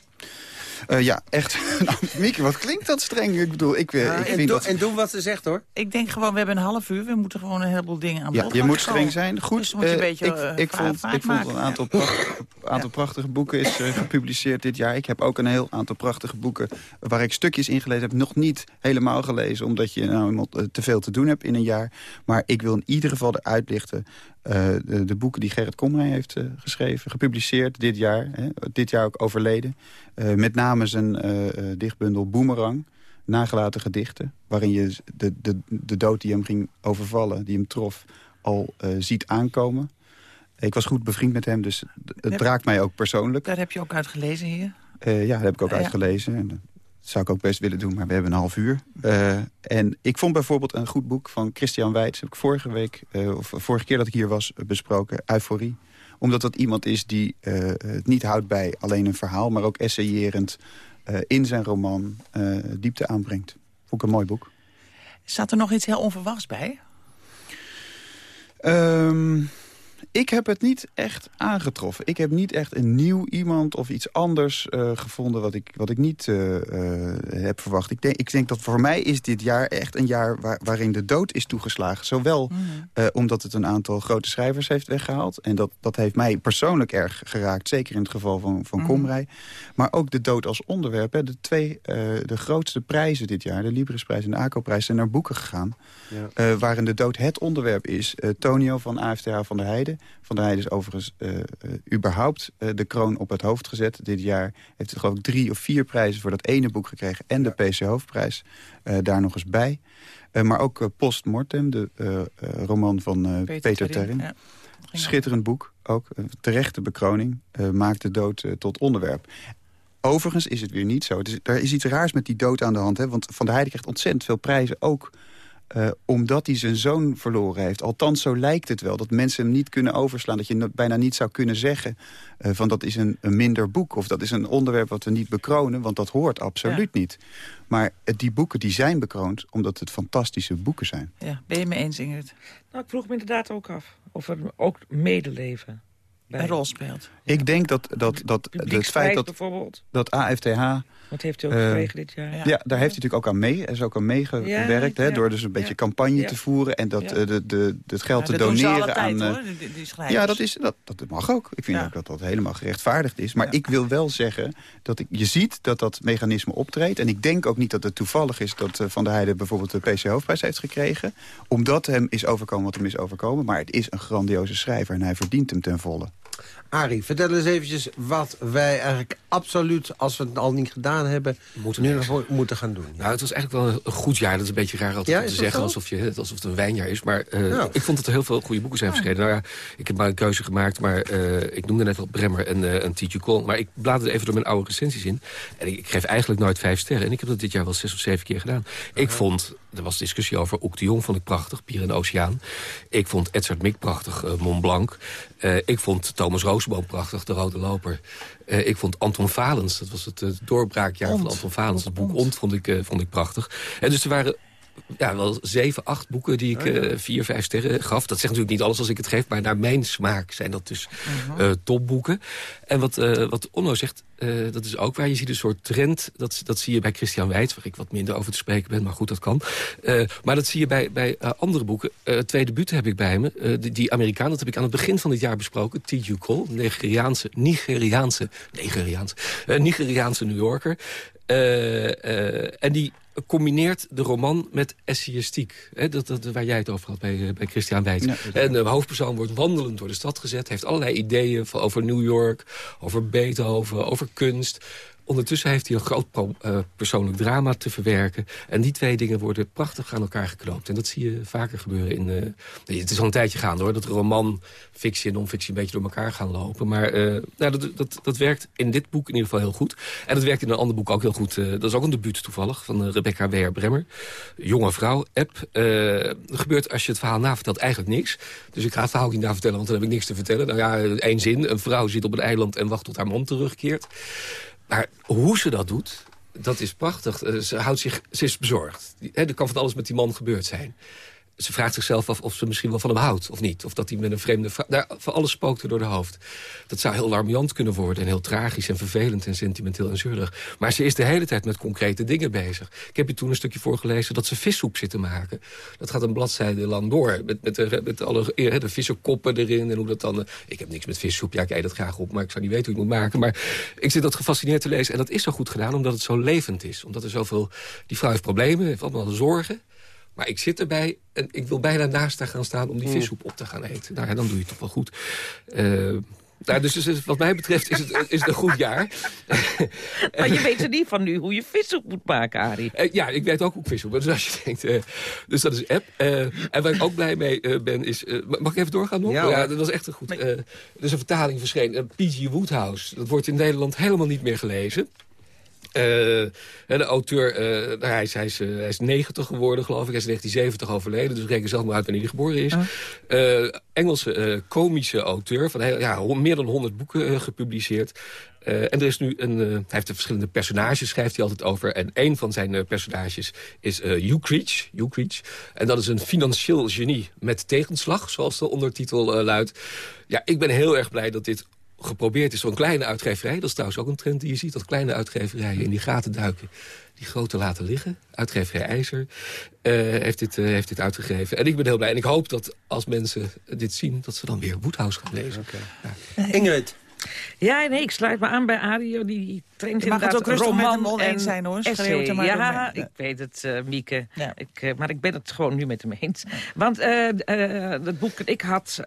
Uh, ja, echt. nou, Mieke, wat klinkt dat streng? Ik bedoel, ik, uh, ik en, vind do dat... en doen wat ze zegt, hoor. Ik denk gewoon, we hebben een half uur. We moeten gewoon een heleboel dingen aan bod Ja, je moet streng zijn. Goed, dus moet je een beetje, ik, ik, vond, ik vond een aantal, prachtige, aantal prachtige boeken is gepubliceerd dit jaar. Ik heb ook een heel aantal prachtige boeken waar ik stukjes in gelezen heb. Nog niet helemaal gelezen, omdat je nou te veel te doen hebt in een jaar. Maar ik wil in ieder geval eruit lichten de, de, boeken die Gerrit Komrij heeft uh, geschreven, gepubliceerd dit jaar. Hè, dit jaar ook overleden. Uh, met name zijn dichtbundel Boomerang, nagelaten gedichten. Waarin je de, de, de dood die hem ging overvallen, die hem trof, al ziet aankomen. Ik was goed bevriend met hem, dus het raakt mij ook persoonlijk. Daar heb je ook uit gelezen hier? ja, dat heb ik ook uitgelezen zou ik ook best willen doen, maar we hebben een half uur. Uh, en ik vond bijvoorbeeld een goed boek van Christian Weitz... heb ik vorige week, uh, of vorige keer dat ik hier was, besproken, Euforie. Omdat dat iemand is die uh, het niet houdt bij alleen een verhaal... maar ook essayerend in zijn roman diepte aanbrengt. Vond ik een mooi boek. Zat er nog iets heel onverwachts bij? Um, ik heb het niet echt aangetroffen. Ik heb niet echt een nieuw iemand of iets anders uh, gevonden... wat ik, wat ik niet uh, uh, heb verwacht. Ik denk, ik denk dat voor mij is dit jaar echt een jaar waar, waarin de dood is toegeslagen. Zowel mm. omdat het een aantal grote schrijvers heeft weggehaald. En dat, dat heeft mij persoonlijk erg geraakt. Zeker in het geval van, van mm. Komrij. Maar ook de dood als onderwerp. Hè. De twee de grootste prijzen dit jaar, de Librisprijs en de ACO-prijs... zijn naar boeken gegaan. Ja. waarin de dood het onderwerp is. Tonio van AFTH van der Heijden van der Heijden is overigens uh, uh, überhaupt uh, de kroon op het hoofd gezet. Dit jaar heeft hij geloof ik drie of vier prijzen voor dat ene boek gekregen... en de PC Hoofdprijs daar nog eens bij. maar ook Post Mortem, de roman van Peter, Peter Terrin. Ja. Schitterend boek, ook. terechte bekroning. maakt de dood tot onderwerp. Overigens is het weer niet zo. Is, er is iets raars met die dood aan de hand. Hè? Want Van der Heijden krijgt ontzettend veel prijzen. Ook uh, omdat hij zijn zoon verloren heeft. Althans, zo lijkt het wel. Dat mensen hem niet kunnen overslaan. Dat je bijna niet zou kunnen zeggen uh, van dat is een, een, minder boek. Of dat is een onderwerp wat we niet bekronen. Want dat hoort absoluut ja. niet. Maar uh, die boeken die zijn bekroond omdat het fantastische boeken zijn. Ja, ben je me eens, Ingrid? Nou, ik vroeg me inderdaad ook af. Of er ook medeleven bij. een rol speelt. Ik denk dat, dat, dat het feit dat, dat AFTH... Wat heeft u ook gekregen dit jaar? Ja. ja. daar heeft hij natuurlijk ook aan mee. Er is ook aan meegewerkt. Ja, door dus een beetje campagne te voeren. En dat, uh, de, de, het geld te doneren aan... Hoor, die, die ja, dat, is, dat, dat mag ook. Ik vind ook dat dat helemaal gerechtvaardigd is. Maar ik wil wel zeggen dat ik, je ziet dat dat mechanisme optreedt. En ik denk ook niet dat het toevallig is dat Van der Heijden bijvoorbeeld de PC Hoofdprijs heeft gekregen. Omdat hem is overkomen wat hem is overkomen. Maar het is een grandioze schrijver en hij verdient hem ten volle. Arie, vertel eens eventjes wat wij eigenlijk absoluut, als we het al niet gedaan hebben, moeten nu nog moeten gaan doen. Nou, het was eigenlijk wel een goed jaar. Dat is een beetje raar altijd ja, te zeggen, alsof, je, alsof het een wijnjaar is. Maar uh, nou. ik vond dat er heel veel goede boeken zijn verschenen. Nou ja, ik heb maar een keuze gemaakt, maar uh, ik noemde net al Bremmer en, uh, en T.J. Cole. Maar ik bladerde even door mijn oude recensies in. En ik, ik, geef eigenlijk nooit vijf sterren. En ik heb dat dit jaar wel zes of zeven keer gedaan. Ik vond, er was discussie over, Oek de Jong vond ik prachtig, Pier de Oceaan. Ik vond Edzard Mik prachtig, Mont Blanc. Ik vond Thomas Roosboom prachtig, De Rode Loper. Uh, ik vond Anton Valens, dat was het uh, doorbraakjaar Ont. van Anton Valens. Het boek Ont vond ik, uh, vond ik prachtig. En dus er waren ja, wel zeven, acht boeken die ik oh, ja. vier, vijf sterren gaf. Dat zegt natuurlijk niet alles als ik het geef, maar naar mijn smaak zijn dat dus -huh. topboeken. En wat, wat Onno zegt, dat is ook waar. Je ziet een soort trend, dat, dat zie je bij Christian Weitz... waar ik wat minder over te spreken ben, maar goed, dat kan. maar dat zie je bij, bij andere boeken. twee debuten heb ik bij me. die, die Amerikaan, dat heb ik aan het begin van dit jaar besproken. T.J. Cole, Nigeriaanse, Nigeriaanse, Nigeriaanse, Nigeriaanse New Yorker. en die combineert de roman met essayistiek. Hè, dat, dat, waar jij het over had bij, bij Christian. Ja, en de hoofdpersoon wordt wandelend door de stad gezet... heeft allerlei ideeën over New York, over Beethoven, over kunst... Ondertussen heeft hij een groot uh, persoonlijk drama te verwerken. En die twee dingen worden prachtig aan elkaar geknoopt. En dat zie je vaker gebeuren in... Uh, het is al een tijdje gaande hoor, dat roman, fictie en non-fictie... een beetje door elkaar gaan lopen. Maar uh, nou, dat, dat, dat werkt in dit boek in ieder geval heel goed. En dat werkt in een ander boek ook heel goed. dat is ook een debuut toevallig, van Rebecca Weyer-Bremmer. Jonge vrouw, app. gebeurt als je het verhaal navertelt eigenlijk niks. Dus ik ga het verhaal niet navertellen, want dan heb ik niks te vertellen. Nou ja, één zin. Een vrouw zit op een eiland en wacht tot haar man terugkeert. Maar hoe ze dat doet, dat is prachtig. Ze, houdt zich, ze is bezorgd. Er kan van alles met die man gebeurd zijn. Ze vraagt zichzelf af of ze misschien wel van hem houdt of niet. Of dat hij met een vreemde vrouw... Daar, van alles spookt er door de hoofd. Dat zou heel alarmant kunnen worden. En heel tragisch en vervelend en sentimenteel en zeurig. Maar ze is de hele tijd met concrete dingen bezig. Ik heb je toen een stukje voorgelezen dat ze vissoep zit te maken. Dat gaat een bladzijde lang door. Met, met, de, met alle de vissenkoppen erin en hoe dat dan... ik heb niks met vissoep. Ja, ik eet dat graag op, maar ik zou niet weten hoe ik het moet maken. Maar ik zit dat gefascineerd te lezen. En dat is zo goed gedaan omdat het zo levend is. Omdat er zoveel... Die vrouw heeft problemen, heeft allemaal zorgen. Maar ik zit erbij en ik wil bijna naast haar gaan staan... om die hmm. vissoep op te gaan eten. Nou ja, dan doe je het toch wel goed. Uh, nou, dus, dus, wat mij betreft is het, is het een goed jaar. maar je weet er niet van nu hoe je vissoep moet maken, Arie. Uh, ja, ik weet ook hoe ik vissoep. Dus als je denkt, uh, dus dat is app. Uh, en waar ik ook blij mee ben is... mag ik even doorgaan nog? Ja, dat was echt een goed... er is een vertaling verschenen. P.G. Woodhouse. Dat wordt in Nederland helemaal niet meer gelezen. Uh, de auteur, uh, hij, is, hij, is, uh, hij is 90 geworden, geloof ik. Hij is in 1970 overleden, dus reken zelf maar uit wanneer hij geboren is. Oh. Engelse komische auteur, van ja, meer dan 100 boeken gepubliceerd. en er is nu een, hij heeft de verschillende personages, schrijft hij altijd over. En een van zijn personages is Hugh Creech, Hugh Creech. En dat is een financieel genie met tegenslag, zoals de ondertitel luidt. Ja, ik ben heel erg blij dat dit geprobeerd is zo'n kleine uitgeverij... dat is trouwens ook een trend die je ziet... dat kleine uitgeverijen in die gaten duiken die grote laten liggen. Uitgeverij IJzer uh, heeft, dit, uh, heeft dit uitgegeven. En ik ben heel blij. En ik hoop dat als mensen dit zien... dat ze dan weer Woodhouse gaan lezen. Okay. Ja. Ingrid, ja, nee, ik sluit me aan bij Ario. Die traint je mag het ook rustig met hem oneens zijn, hoor. Maar ja, ik weet het, uh, Mieke. Ja. Ik, uh, maar ik ben het gewoon nu met hem eens. Want uh, het boek dat ik had,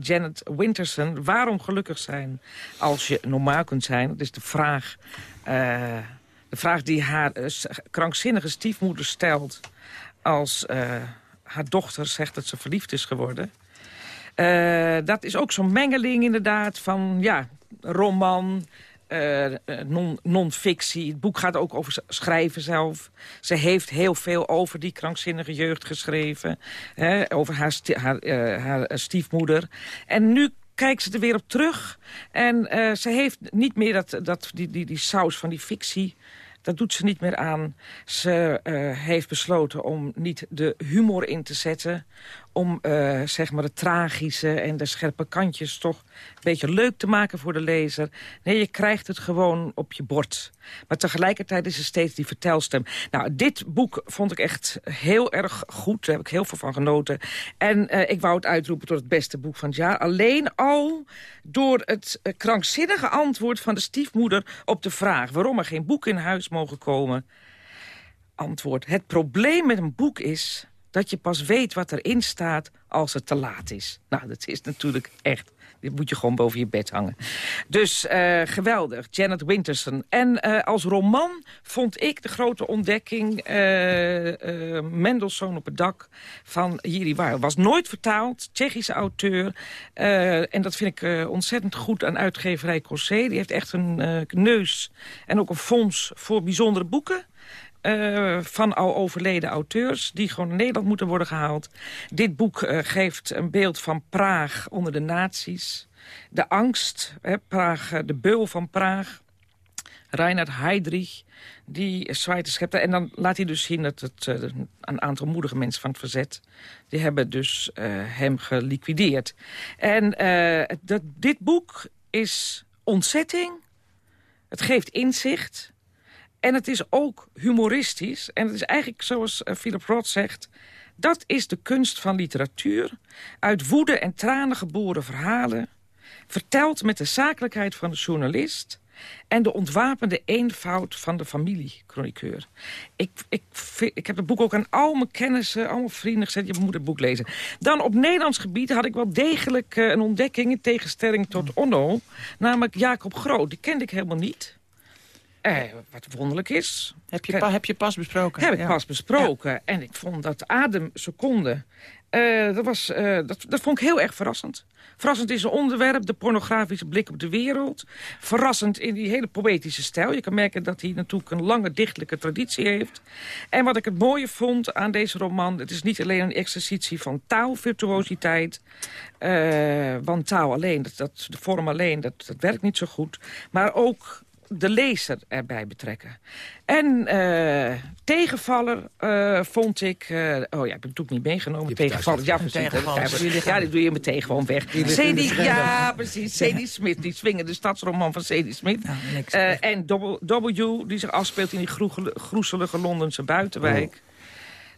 Janet Winterson... Waarom gelukkig zijn als je normaal kunt zijn? Dat is de vraag, de vraag die haar krankzinnige stiefmoeder stelt... als haar dochter zegt dat ze verliefd is geworden... Uh, dat is ook zo'n mengeling inderdaad van ja, roman, uh, non-fictie. het boek gaat ook over schrijven zelf. Ze heeft heel veel over die krankzinnige jeugd geschreven. Hè, over haar, haar, haar, stiefmoeder. En nu kijkt ze er weer op terug. En ze heeft niet meer dat, dat, die, die, die saus van die fictie dat doet ze niet meer aan. Ze heeft besloten om niet de humor in te zetten om uh, zeg maar de tragische en de scherpe kantjes toch een beetje leuk te maken voor de lezer. Nee, je krijgt het gewoon op je bord. Maar tegelijkertijd is er steeds die vertelstem. Nou, dit boek vond ik echt heel erg goed. Daar heb ik heel veel van genoten. En uh, ik wou het uitroepen tot het beste boek van het jaar. Alleen al door het uh, krankzinnige antwoord van de stiefmoeder op de vraag... waarom er geen boek in huis mogen komen. Antwoord, het probleem met een boek is dat je pas weet wat erin staat als het te laat is. Nou, dat is natuurlijk echt... Dit moet je gewoon boven je bed hangen. Dus uh, geweldig, Janet Winterson. En uh, als roman vond ik de grote ontdekking... Uh, Mendelssohn op het dak van Jiri Waar. Was nooit vertaald, Tsjechische auteur. en dat vind ik ontzettend goed aan uitgeverij Corsé. Die heeft echt een neus en ook een fonds voor bijzondere boeken. Uh, van al overleden auteurs... die gewoon in Nederland moeten worden gehaald. Dit boek uh, geeft een beeld van Praag onder de nazi's. De angst, hè, Praag, eh, de beul van Praag. Reinhard Heydrich, die zwaait de schepter. En dan laat hij dus zien dat het, een aantal moedige mensen van het verzet... die hebben dus hem geliquideerd. En dat, dit boek is ontzetting. Het geeft inzicht. En het is ook humoristisch. En het is eigenlijk, zoals uh, Philip Roth zegt... dat is de kunst van literatuur. Uit woede en tranen geboren verhalen... verteld met de zakelijkheid van de journalist... en de ontwapende eenvoud van de familiechroniqueur. Ik, ik, ik heb het boek ook aan al mijn kennissen, al mijn vrienden gezet... je moet het boek lezen. Dan op Nederlands gebied had ik wel degelijk uh, een ontdekking... in tegenstelling tot Onno, namelijk Jacob Groot. Die kende ik helemaal niet... Eh, wat wonderlijk is. Heb je, heb je pas besproken? Heb ik pas besproken. En ik vond dat ademseconde... Uh, dat, was, uh, dat, dat vond ik heel erg verrassend. Verrassend is een onderwerp, de pornografische blik op de wereld. Verrassend in die hele poëtische stijl. Je kan merken dat hij natuurlijk een lange dichtelijke traditie heeft. En wat ik het mooie vond aan deze roman... het is niet alleen een exercitie van taalvirtuositeit. Uh, want taal alleen, dat, dat, de vorm alleen, dat, dat werkt niet zo goed. Maar ook de lezer erbij betrekken. En uh, tegenvaller uh, vond ik... Uh, oh ja, ik ben natuurlijk niet meegenomen. Tegenvaller, ja, precies. Ja, die doe je meteen gewoon weg. Sadie, ja, precies. Sadie Smith, die swingende stadsroman van Sadie Smith. Nou, en W, die zich afspeelt in die groezelige Londense buitenwijk. Oh.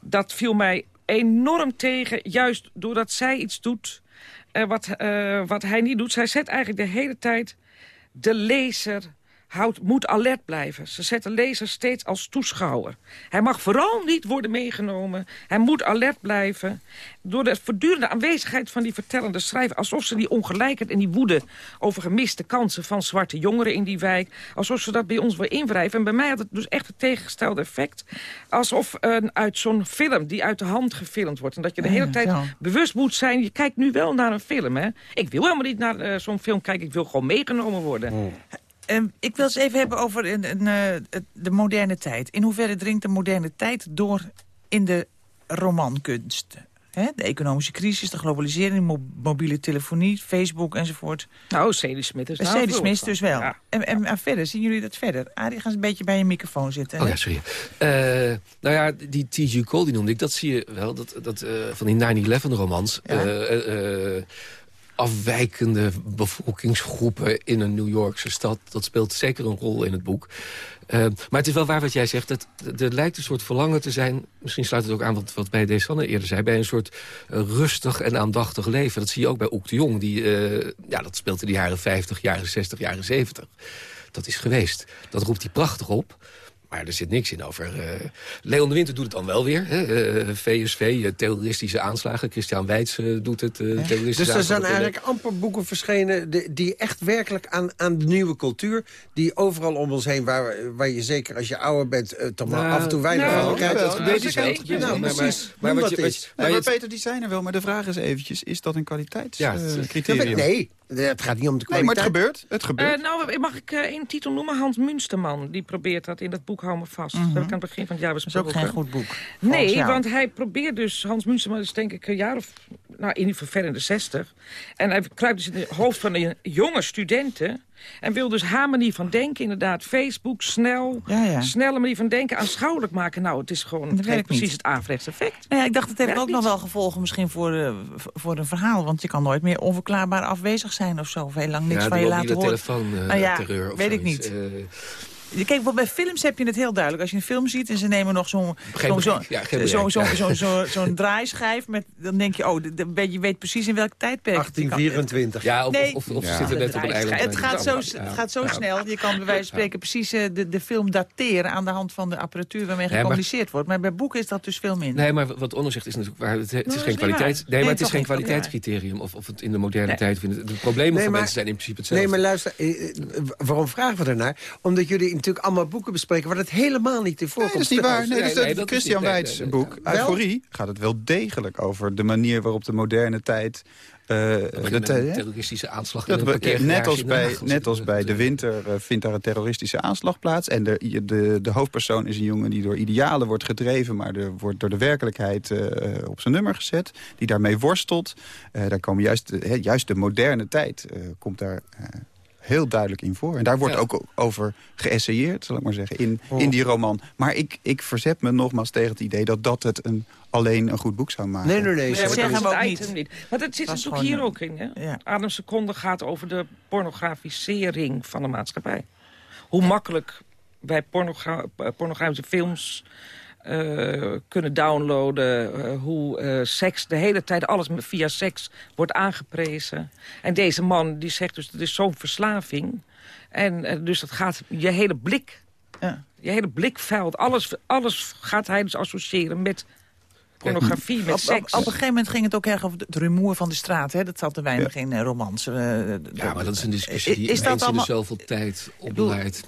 Dat viel mij enorm tegen, juist doordat zij iets doet... wat, wat hij niet doet. Zij zet eigenlijk de hele tijd de lezer houdt, moet alert blijven. Ze zetten lezer steeds als toeschouwer. Hij mag vooral niet worden meegenomen. Hij moet alert blijven. Door de voortdurende aanwezigheid van die vertellende schrijver... alsof ze die ongelijkheid en die woede over gemiste kansen... van zwarte jongeren in die wijk... alsof ze dat bij ons wil invrijven. En bij mij had het dus echt het tegengestelde effect. Alsof uh, uit zo'n film die uit de hand gefilmd wordt. En dat je de hele tijd bewust moet zijn... je kijkt nu wel naar een film, hè. Ik wil helemaal niet naar uh, zo'n film kijken. Ik wil gewoon meegenomen worden. Oh. Ehm, ik wil het eens even hebben over een, een, uh, de moderne tijd. In hoeverre dringt de moderne tijd door in de romankunst? He, de economische crisis, de globalisering, mobiele telefonie, Facebook enzovoort. Nou, Sadie Smith is nou Sadie Smith dus wel. Ja. En, en, verder, zien jullie dat verder? Arie, ga eens een beetje bij je microfoon zitten. Oh ja, sorry. Uh, nou ja, die T.G. Cole, die noemde ik, dat zie je wel. Dat, dat, uh, van die 9-11 romans. Ja? Uh, afwijkende bevolkingsgroepen in een New Yorkse stad. Dat speelt zeker een rol in het boek. Uh, maar het is wel waar wat jij zegt. Dat, er lijkt een soort verlangen te zijn... misschien sluit het ook aan wat, wat bij Desanne eerder zei... bij een soort uh, rustig en aandachtig leven. Dat zie je ook bij Oek de Jong. Die, uh, ja, dat speelt in de jaren 50, jaren 60, jaren 70. Dat is geweest. Dat roept hij prachtig op. Maar er zit niks in over... Uh, Leon de Winter doet het dan wel weer. Hè? Uh, VSV, terroristische aanslagen. Christian Weitz doet het. Uh, dus er zijn eigenlijk amper boeken verschenen... Die, die echt werkelijk aan, aan de nieuwe cultuur... die overal om ons heen, waar, waar je zeker als je ouder bent... toch maar nou, af en toe weinig nou, van krijgt. Gebeurt wel. Nou, precies. Maar, maar, maar, Peter, die zijn er wel. Maar de vraag is eventjes, is dat een kwaliteitscriterium? Ja, nee, het gaat niet om de kwaliteit. Nee, maar het gebeurt. Het gebeurt. Uh, nou, mag ik uh, één titel noemen? Hans Munsterman. Die probeert dat in dat boek Hou me vast. Mm -hmm. Dat heb ik aan het begin van het jaar besproken. Dat is ook geen goed boek. Nee, want hij probeert dus... Hans Munsterman is denk ik een jaar of... Nou, in ieder geval ver in de zestig. En hij kruipt dus in het hoofd van de jonge studenten... En wil dus haar manier van denken, inderdaad, Facebook, snel, ja, ja. snelle manier van denken, aanschouwelijk maken. Nou, het is gewoon het precies niet. het averechts effect. Nou ja, ik dacht, het heeft ook nog wel gevolgen misschien voor, uh, voor een verhaal. Want je kan nooit meer onverklaarbaar afwezig zijn of zo. Of heel lang niks van je laten horen. telefoon uh, nou ja, terreur weet ik niet. Uh, Kijk, bij films heb je het heel duidelijk. Als je een film ziet en ze nemen nog zo'n zo, zo, zo, zo, zo, zo draaischijf... Met, dan denk je, oh, je weet precies in welk tijdperk 1824. Ja, of, nee, of, of, ja. zitten net op een eiland. Het gaat zo, het gaat zo snel. Je kan bij wijze van spreken precies uh, de, de film dateren... aan de hand van de apparatuur waarmee gecommuniceerd wordt. Maar bij boeken is dat dus veel minder. Nee, maar wat Onno zegt is natuurlijk waar. Het, het is geen kwaliteit. Nee, maar het is geen kwaliteitscriterium. Of, of het in de moderne tijd vinden. De problemen van mensen zijn in principe hetzelfde. Nee, maar luister, eh, eh, waarom vragen we ernaar? Omdat jullie natuurlijk allemaal boeken bespreken... waar het helemaal niet in voorkomt. Nee, dat is niet waar. Nee, nee, dat Christian Weitz boek, Euforie, gaat het wel degelijk over de manier waarop de moderne tijd... Uh, de terroristische aanslag dat we, net, als bij, net als bij de winter uh, vindt daar een terroristische aanslag plaats. En de, de, de hoofdpersoon is een jongen die door idealen wordt gedreven... maar de, wordt door de werkelijkheid uh, op zijn nummer gezet. Die daarmee worstelt. daar komen juist, juist de moderne tijd komt daar heel duidelijk in voor. En daar wordt ook over geësseilleerd, zal ik maar zeggen, in, oh. in die roman. Maar ik, ik verzet me nogmaals tegen het idee dat dat het een, alleen een goed boek zou maken. Nee, nee, nee. nee dat zeggen we ook niet. niet. Maar dat zit natuurlijk hier ook in. Hè? Ja. Adam Seconde gaat over de pornografisering van de maatschappij. Hoe makkelijk bij pornogra pornografische films uh, kunnen downloaden. Uh, hoe uh, seks, de hele tijd alles via seks wordt aangeprezen. En deze man die zegt dus, het is zo'n verslaving. En dus dat gaat je hele blik... Ja. Je hele blikveld, alles, alles gaat hij dus associëren met pornografie, met seks. Op, op, een gegeven moment ging het ook erg over het rumoer van de straat. Hè? Dat zat er weinig in uh, romans. Uh, ja, maar dat is een discussie die is dat eens allemaal... in zoveel tijd opleidt.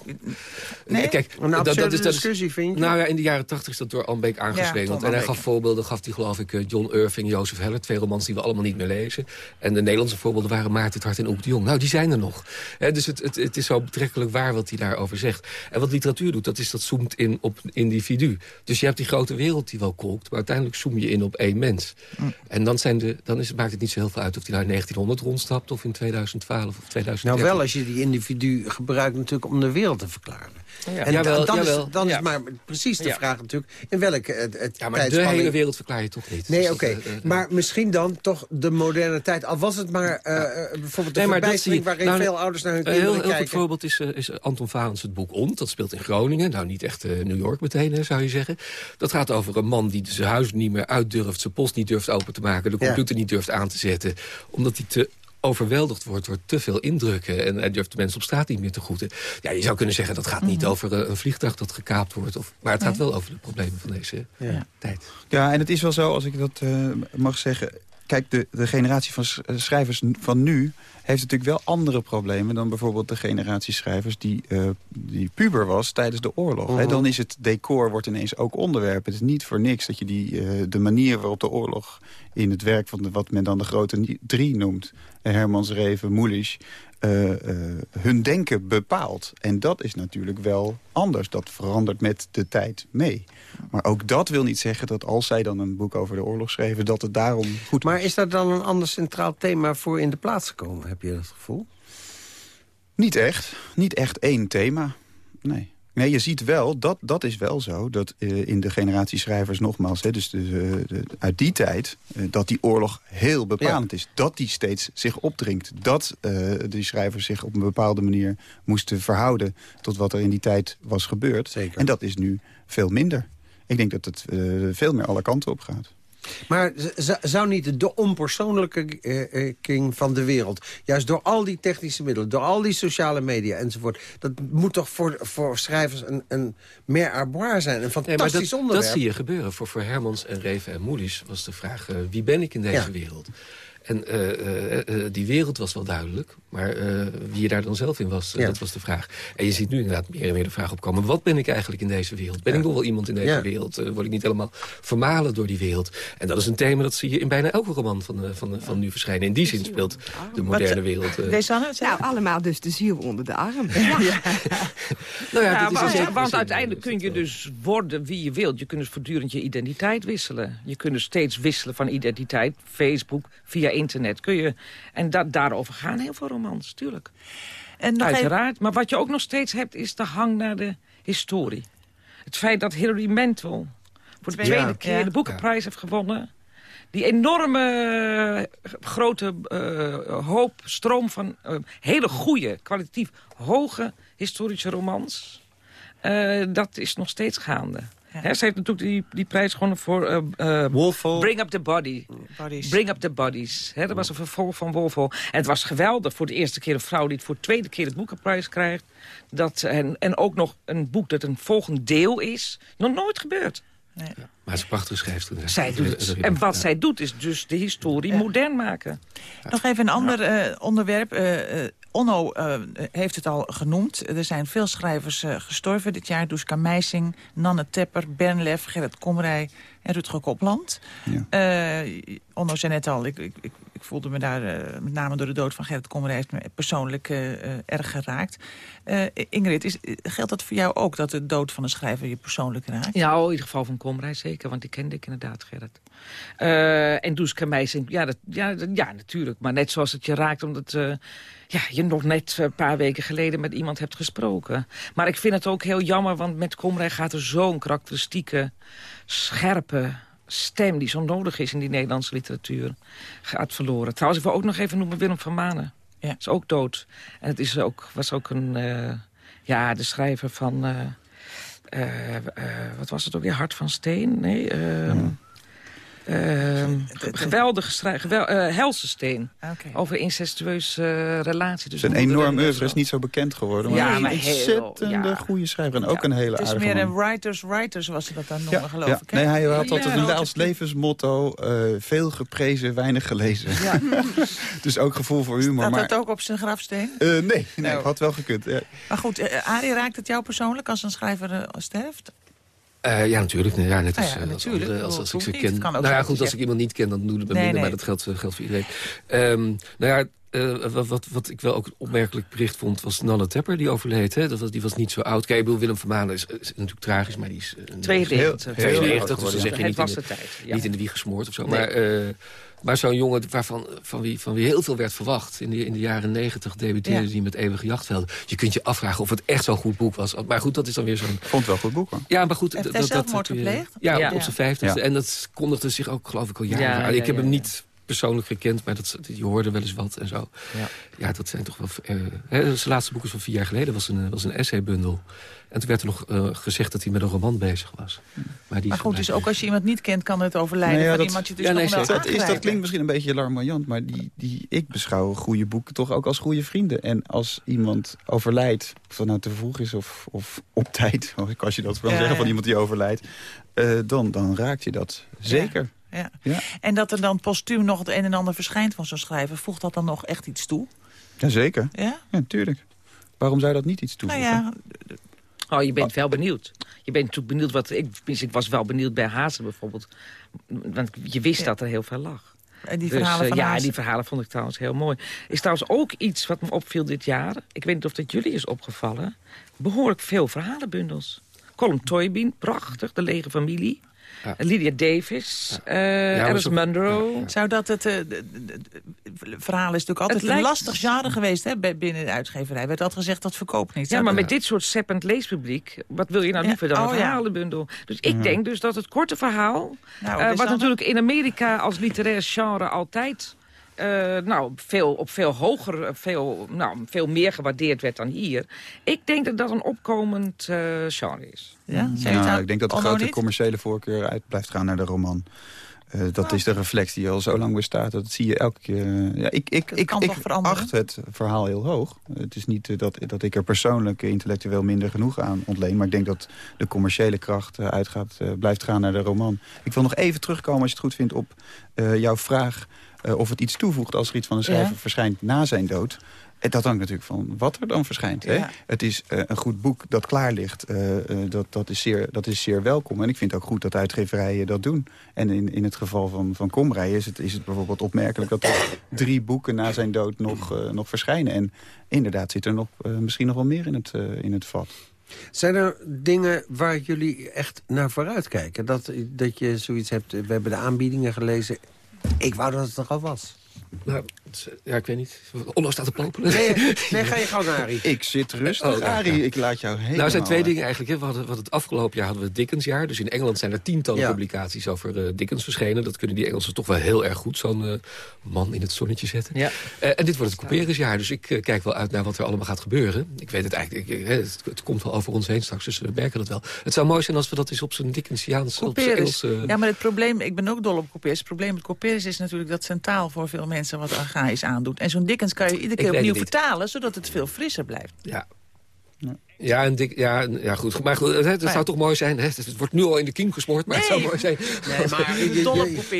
Nee? Kijk, een dat, dat is dat discussie, vind je? Nou ja, in de jaren tachtig is dat door Albeek aangeswengeld. Ja, en hij gaf voorbeelden, gaf hij geloof ik eh, John Irving, Jozef Heller. Twee romans die we allemaal niet meer lezen. En de Nederlandse voorbeelden waren Maarten het Hart en Oek de Jong. Nou, die zijn er nog. dus het, het, het is zo betrekkelijk waar wat hij daarover zegt. En wat literatuur doet, dat is dat zoomt in op individu. Dus je hebt die grote wereld die wel kolkt, maar uiteindelijk zoom je in op één mens. Mm. En dan, zijn de, dan is, maakt het niet zo heel veel uit of hij nou in 1900 rondstapt... of in 2012 of 2013. Nou wel als je die individu gebruikt natuurlijk om de wereld te verklaren. Ja. En Jawel, dan, jawel. is, dan Ja. is maar precies de Ja. vraag natuurlijk... in welke het, het Ja, maar de hele wereld verklaar je toch niet. Nee, Dus oké. eh, eh, maar misschien dan toch de moderne tijd. Al was het maar eh, eh, bijvoorbeeld de Nee, verbijstering... waarin Nou, veel ouders naar hun kinderen heel, heel goed kijken. voorbeeld is, eh, is Anton Valens het boek Ont. Dat speelt in Groningen. Nou, niet echt eh, New York meteen, hè, zou je zeggen. Dat gaat over een man die zijn huis niet meer uit durft... zijn post niet durft open te maken... de Ja. computer niet durft aan te zetten. Omdat hij te overweldigd wordt door te veel indrukken... en hij durft de mensen op straat niet meer te groeten. Ja, je zou kunnen zeggen dat gaat niet over eh, een vliegtuig dat gekaapt wordt. Of, maar het gaat wel over de problemen van deze Ja. tijd. Ja, en het is wel zo, als ik dat eh, mag zeggen... Kijk, de, de generatie van eh, schrijvers van nu heeft natuurlijk wel andere problemen... dan bijvoorbeeld de generatie schrijvers die, eh, die puber was tijdens de oorlog. Mhm. dan is het decor wordt ineens ook onderwerp. Het is niet voor niks dat je die, eh, de manier waarop de oorlog... in het werk van de, wat men dan de grote drie noemt... Hermans, Reven, Mulisch... eh, eh, hun denken bepaalt. En dat is natuurlijk wel anders. Dat verandert met de tijd mee. Maar ook dat wil niet zeggen dat als zij dan een boek over de oorlog schreven... dat het daarom goed Maar is daar dan een ander centraal thema voor in de plaats gekomen? Heb je dat gevoel? Niet echt. Niet echt één thema. Nee. Nee, je ziet wel, dat, dat is wel zo, dat eh, in de generatie schrijvers nogmaals... Hè, dus de, eh, de- uit die tijd, eh, dat die oorlog heel bepalend is. Dat die steeds zich opdringt. Dat die schrijvers zich op een bepaalde manier moesten verhouden... tot wat er in die tijd was gebeurd. Zeker. En dat is nu veel minder. Ik denk dat het veel meer alle kanten op gaat. Maar zou niet de onpersoonlijking van de wereld... juist door al die technische middelen, door al die sociale media enzovoort... dat moet toch voor, voor schrijvers een, een meer arboire zijn, een Nee, fantastisch dat, onderwerp. dat zie je gebeuren. Voor, voor Hermans en Reven en Moelis was de vraag... eh, wie ben ik in deze Ja. wereld? En eh, eh, eh, die wereld was wel duidelijk. Maar eh, wie je daar dan zelf in was, Ja. dat was de vraag. En je ziet nu inderdaad meer en meer de vraag opkomen... wat ben ik eigenlijk in deze wereld? Ben Ja. ik nog wel iemand in deze Ja. wereld? Word ik niet helemaal vermalen door die wereld? En dat is een thema dat zie je in bijna elke roman van, van, van nu verschijnen. In die zin speelt de moderne wereld... Nou, allemaal dus de ziel onder de arm. nou ja, Ja, dat is want, uiteindelijk kun je dus worden wie je wilt. Je kunt dus voortdurend je identiteit wisselen. Je kunt dus steeds wisselen van identiteit. Facebook, via internet kun je... En da daarover gaan heel veel romans, tuurlijk. En nog even, Uiteraard. Maar wat je ook nog steeds hebt, is de hang naar de historie. Het feit dat Hilary Mantel voor de Tweede- keer de Boekenprijs heeft gewonnen. Die enorme eh, grote eh, hoop, stroom van eh, hele goede, kwalitatief hoge historische romans. dat is nog steeds gaande. Hè, ze heeft natuurlijk die, die prijs gewonnen voor eh, eh, Wolfo. Bring Up the Body. Bodies. Bring Up the Bodies. Hè, dat was een vervolg van Wolfo. En het was geweldig voor de eerste keer een vrouw die het voor de tweede keer de boekenprijs krijgt. Dat, en, en ook nog een boek dat een volgend deel is. Nog nooit gebeurd. Nee. Maar het is een prachtige schrijfster. Zij doet het. En wat ja. zij doet is dus de historie modern maken. Nog even een ander eh, onderwerp. Eh, eh, Onno eh, heeft het al genoemd. Er zijn veel schrijvers eh, gestorven dit jaar. Duska Meising, Nanne Tepper, Bernlef, Gerrit Komrij en Rutger Kopland. Ja. Eh, Onno zei net al, ik, ik, ik, ik voelde me daar eh, met name door de dood van Gerrit Komrij... heeft me persoonlijk eh, eh, erg geraakt. Eh, Ingrid, is, geldt dat voor jou ook, dat de dood van een schrijver je persoonlijk raakt? Ja, in ieder geval van Komrij zeker, want die kende ik inderdaad, Gerrit. Eh, en Duska Meising, ja, dat, ja, dat- ja, natuurlijk. Maar net zoals het je raakt, omdat eh, ja, je nog net een paar weken geleden met iemand hebt gesproken. Maar ik vind het ook heel jammer, want met Komrij gaat er zo'n karakteristieke, scherpe stem... die zo nodig is in die Nederlandse literatuur, gaat verloren. Trouwens, ik wil ook nog even noemen Willem van Manen. Ja. Is ook dood. En het is ook, was ook een, eh, ja, de schrijver van... eh, eh, eh, wat was het ook weer? Hart van Steen? Nee, ge- geweldige schrijver. Gewel, eh, Helsensteen. Oké. Over incestueuze eh, relatie. Dus Het is een enorm oeuvre, is niet zo bekend geworden. Maar Ja, een maar heel- ontzettende ja. goede schrijver. En ook een hele Het is aardige meer man. een writers, writers, zoals ze dat dan noemen, Ja, geloof ja. ik. hè? Nee, hij had altijd ja. een als levensmotto... eh, veel geprezen, weinig gelezen. Ja. dus ook gevoel voor humor. Staat Maar dat ook op zijn grafsteen? eh, nee, nee Nou. had wel gekund. Ja. Maar goed, Arie, raakt het jou persoonlijk als een schrijver sterft? Eh, ja, natuurlijk. Nee, ja, net Ah als, ja, eh, als, andere- als, Ik als ik bedoel, ze ken. Het Nou ja, goed, dat als ik iemand niet ken, dan doe het me Nee, minder. nee. Maar dat geldt, eh, geldt voor iedereen. Ehm, nou ja, uh, wat, wat, wat, ik wel ook een opmerkelijk bericht vond... was Nanne Tepper, die overleed. Hè? Dat was, die was niet zo oud. Kijk, Willem van Manen is, is, natuurlijk tragisch, maar die is... Uh, 92. 92, dus dan zeg je niet, in, de, tijd, ja. niet in de wieg gesmoord of zo. Nee. Maar, uh, maar zo'n jongen waarvan, van wie, van wie heel veel werd verwacht... in de, in de jaren 90 debuteerde hij met Eeuwige Jachtvelden. Je kunt je afvragen of het echt zo'n goed boek was. Maar goed, dat is dan weer zo'n... vond het wel een goed boek, hoor. Ja, maar goed... Heeft dat, hij zelfmoord gepleegd? Ja, ja, op zijn vijftigste. En dat kondigde zich ook, geloof ik, al jaren. ik heb hem niet persoonlijk gekend, maar dat, je hoorde wel eens wat en zo. Ja, ja dat zijn toch wel... Uh, hè, zijn laatste boek is van vier jaar geleden, was een, was een essaybundel. En toen werd er nog uh, gezegd dat hij met een roman bezig was. Maar, die maar goed, dus ook als je iemand niet kent, kan het overlijden nee, van dat, iemand je dus ja, nee, nog dat, is, dat klinkt misschien een beetje larmoyant, maar die, die, ik beschouw goede boeken toch ook als goede vrienden. En als iemand overlijdt, of dat nou te vroeg is of, of op tijd, als je dat wil ja, zeggen van iemand die overlijdt, uh, dan, dan raakt je dat zeker. Ja. ja. En dat er dan postuum nog het een en ander verschijnt van zo'n schrijver... voegt dat dan nog echt iets toe? Jazeker. Ja? Ja, tuurlijk. Waarom zou dat niet iets toevoegen? Nou ja, Oh, je bent wel benieuwd. Je bent natuurlijk benieuwd wat... Ik, ik was wel benieuwd bij Hazen bijvoorbeeld. Want je wist ja. dat er heel veel lag. En die verhalen dus, uh, van Ja, Hazen. die verhalen vond ik trouwens heel mooi. Is trouwens ook iets wat me opviel dit jaar. Ik weet niet of dat jullie is opgevallen. Behoorlijk veel verhalenbundels. Colm Toybin, prachtig. De lege familie. Ja. Lydia Davis, uh, ja, Alice Munro. Zou dat het... Uh, de, de, verhaal is natuurlijk altijd het een lastig genre geweest hè, binnen de uitgeverij. werd altijd gezegd dat verkoopt niet. Ja, maar met dit soort seppend leespubliek... wat wil je nou liever dan oh, een verhalenbundel? Dus ik denk dus dat het korte verhaal... Nou, uh, wat natuurlijk in Amerika als literair genre altijd... Uh, nou, veel, op veel hoger, veel, nou, veel meer gewaardeerd werd dan hier. Ik denk dat dat een opkomend uh, genre is. Ja, ja ik denk dat de grote niet? commerciële voorkeur uit blijft gaan naar de roman. Uh, dat oh. is de reflex die al zo lang bestaat. Dat zie je elke keer. ja, ik ik, ik, ik acht het verhaal heel hoog. Het is niet dat, dat ik er persoonlijk intellectueel minder genoeg aan ontleen. Maar ik denk dat de commerciële kracht uitgaat, blijft gaan naar de roman. Ik wil nog even terugkomen, als je het goed vindt, op jouw vraag... Uh, of het iets toevoegt als er iets van een schrijver ja. verschijnt na zijn dood. En dat hangt natuurlijk van wat er dan verschijnt. Ja. Hè? Het is uh, een goed boek dat klaar ligt. Uh, dat, dat, is zeer, dat is zeer welkom. En ik vind ook goed dat uitgeverijen dat doen. En in, in het geval van, van Komrij is het, is het bijvoorbeeld opmerkelijk... dat er drie boeken na zijn dood nog, nog verschijnen. En inderdaad zit er nog, misschien nog wel meer in het, in het vat. Zijn er dingen waar jullie echt naar vooruit kijken? Dat, dat je zoiets hebt... We hebben de aanbiedingen gelezen ik wou dat het er al was. Nou, ja, ik weet niet. Onno staat te popelen. Nee, nee, ga je gang, Arie. Ik zit rustig, oh, Arie. Ik laat jou helemaal... Nou, er zijn twee dingen eigenlijk. Hè. We hadden, wat het afgelopen jaar hadden we het Dickensjaar. Dus in Engeland zijn er tientallen ja. publicaties over uh, Dickens verschenen. Dat kunnen die Engelsen toch wel heel erg goed, zo'n uh, man in het zonnetje zetten. Ja. Uh, en dit wordt het couperensjaar. Dus ik kijk wel uit naar wat er allemaal gaat gebeuren. Ik weet het eigenlijk. Ik, het, het, komt wel over ons heen straks, dus we merken dat wel. Het zou mooi zijn als we dat eens op zijn Dickensiaans... Op Engelse... Ja, maar het probleem... Ik ben ook dol op couperus. Het probleem met couperus is natuurlijk dat centraal voor veel mensen wat archaïs aandoet. En zo'n Dickens kan je iedere keer opnieuw vertalen... zodat het veel frisser blijft. Ja. Ja, en dik, ja, ja, goed. Maar goed, het, het zou toch mooi zijn. Hè? Het wordt nu al in de kiem gesmoord, maar nee. het zou mooi zijn. Nee, maar je, je,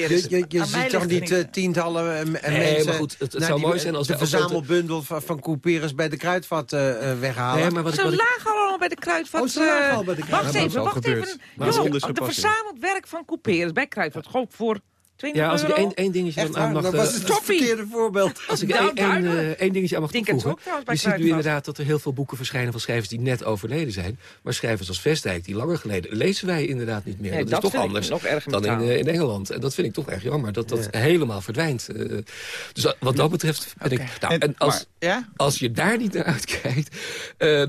je, je, je ziet toch niet uh, tientallen uh, nee, mensen... maar goed, het, het zou die, mooi zijn als... De verzamelbundel van, van couperus bij de kruidvat uh, weghalen. Nee, maar wat, Zo laag al bij de kruidvat. Oh, zo laag al bij de kruidvat. Wacht even, wacht even. Jo, de verzameld werk van couperus bij kruidvat. Gewoon voor... Ja, als ik één, één dingetje Echt, aan mag... Dat was het verkeerde voorbeeld. Als ik één, één, uh, één dingetje aan mag toevoegen. Je ziet nu inderdaad dat er heel veel boeken verschijnen van schrijvers die net overleden zijn. Maar schrijvers als Vestdijk, die langer geleden, lezen wij inderdaad niet meer. Nee, dat, dat, is toch anders dan in, uh, in, Engeland. En dat vind ik toch erg jammer, dat dat ja. helemaal verdwijnt. Uh, dus wat dat betreft ben okay. ik... Nou, en, en als, maar, ja? als je daar niet naar uitkijkt,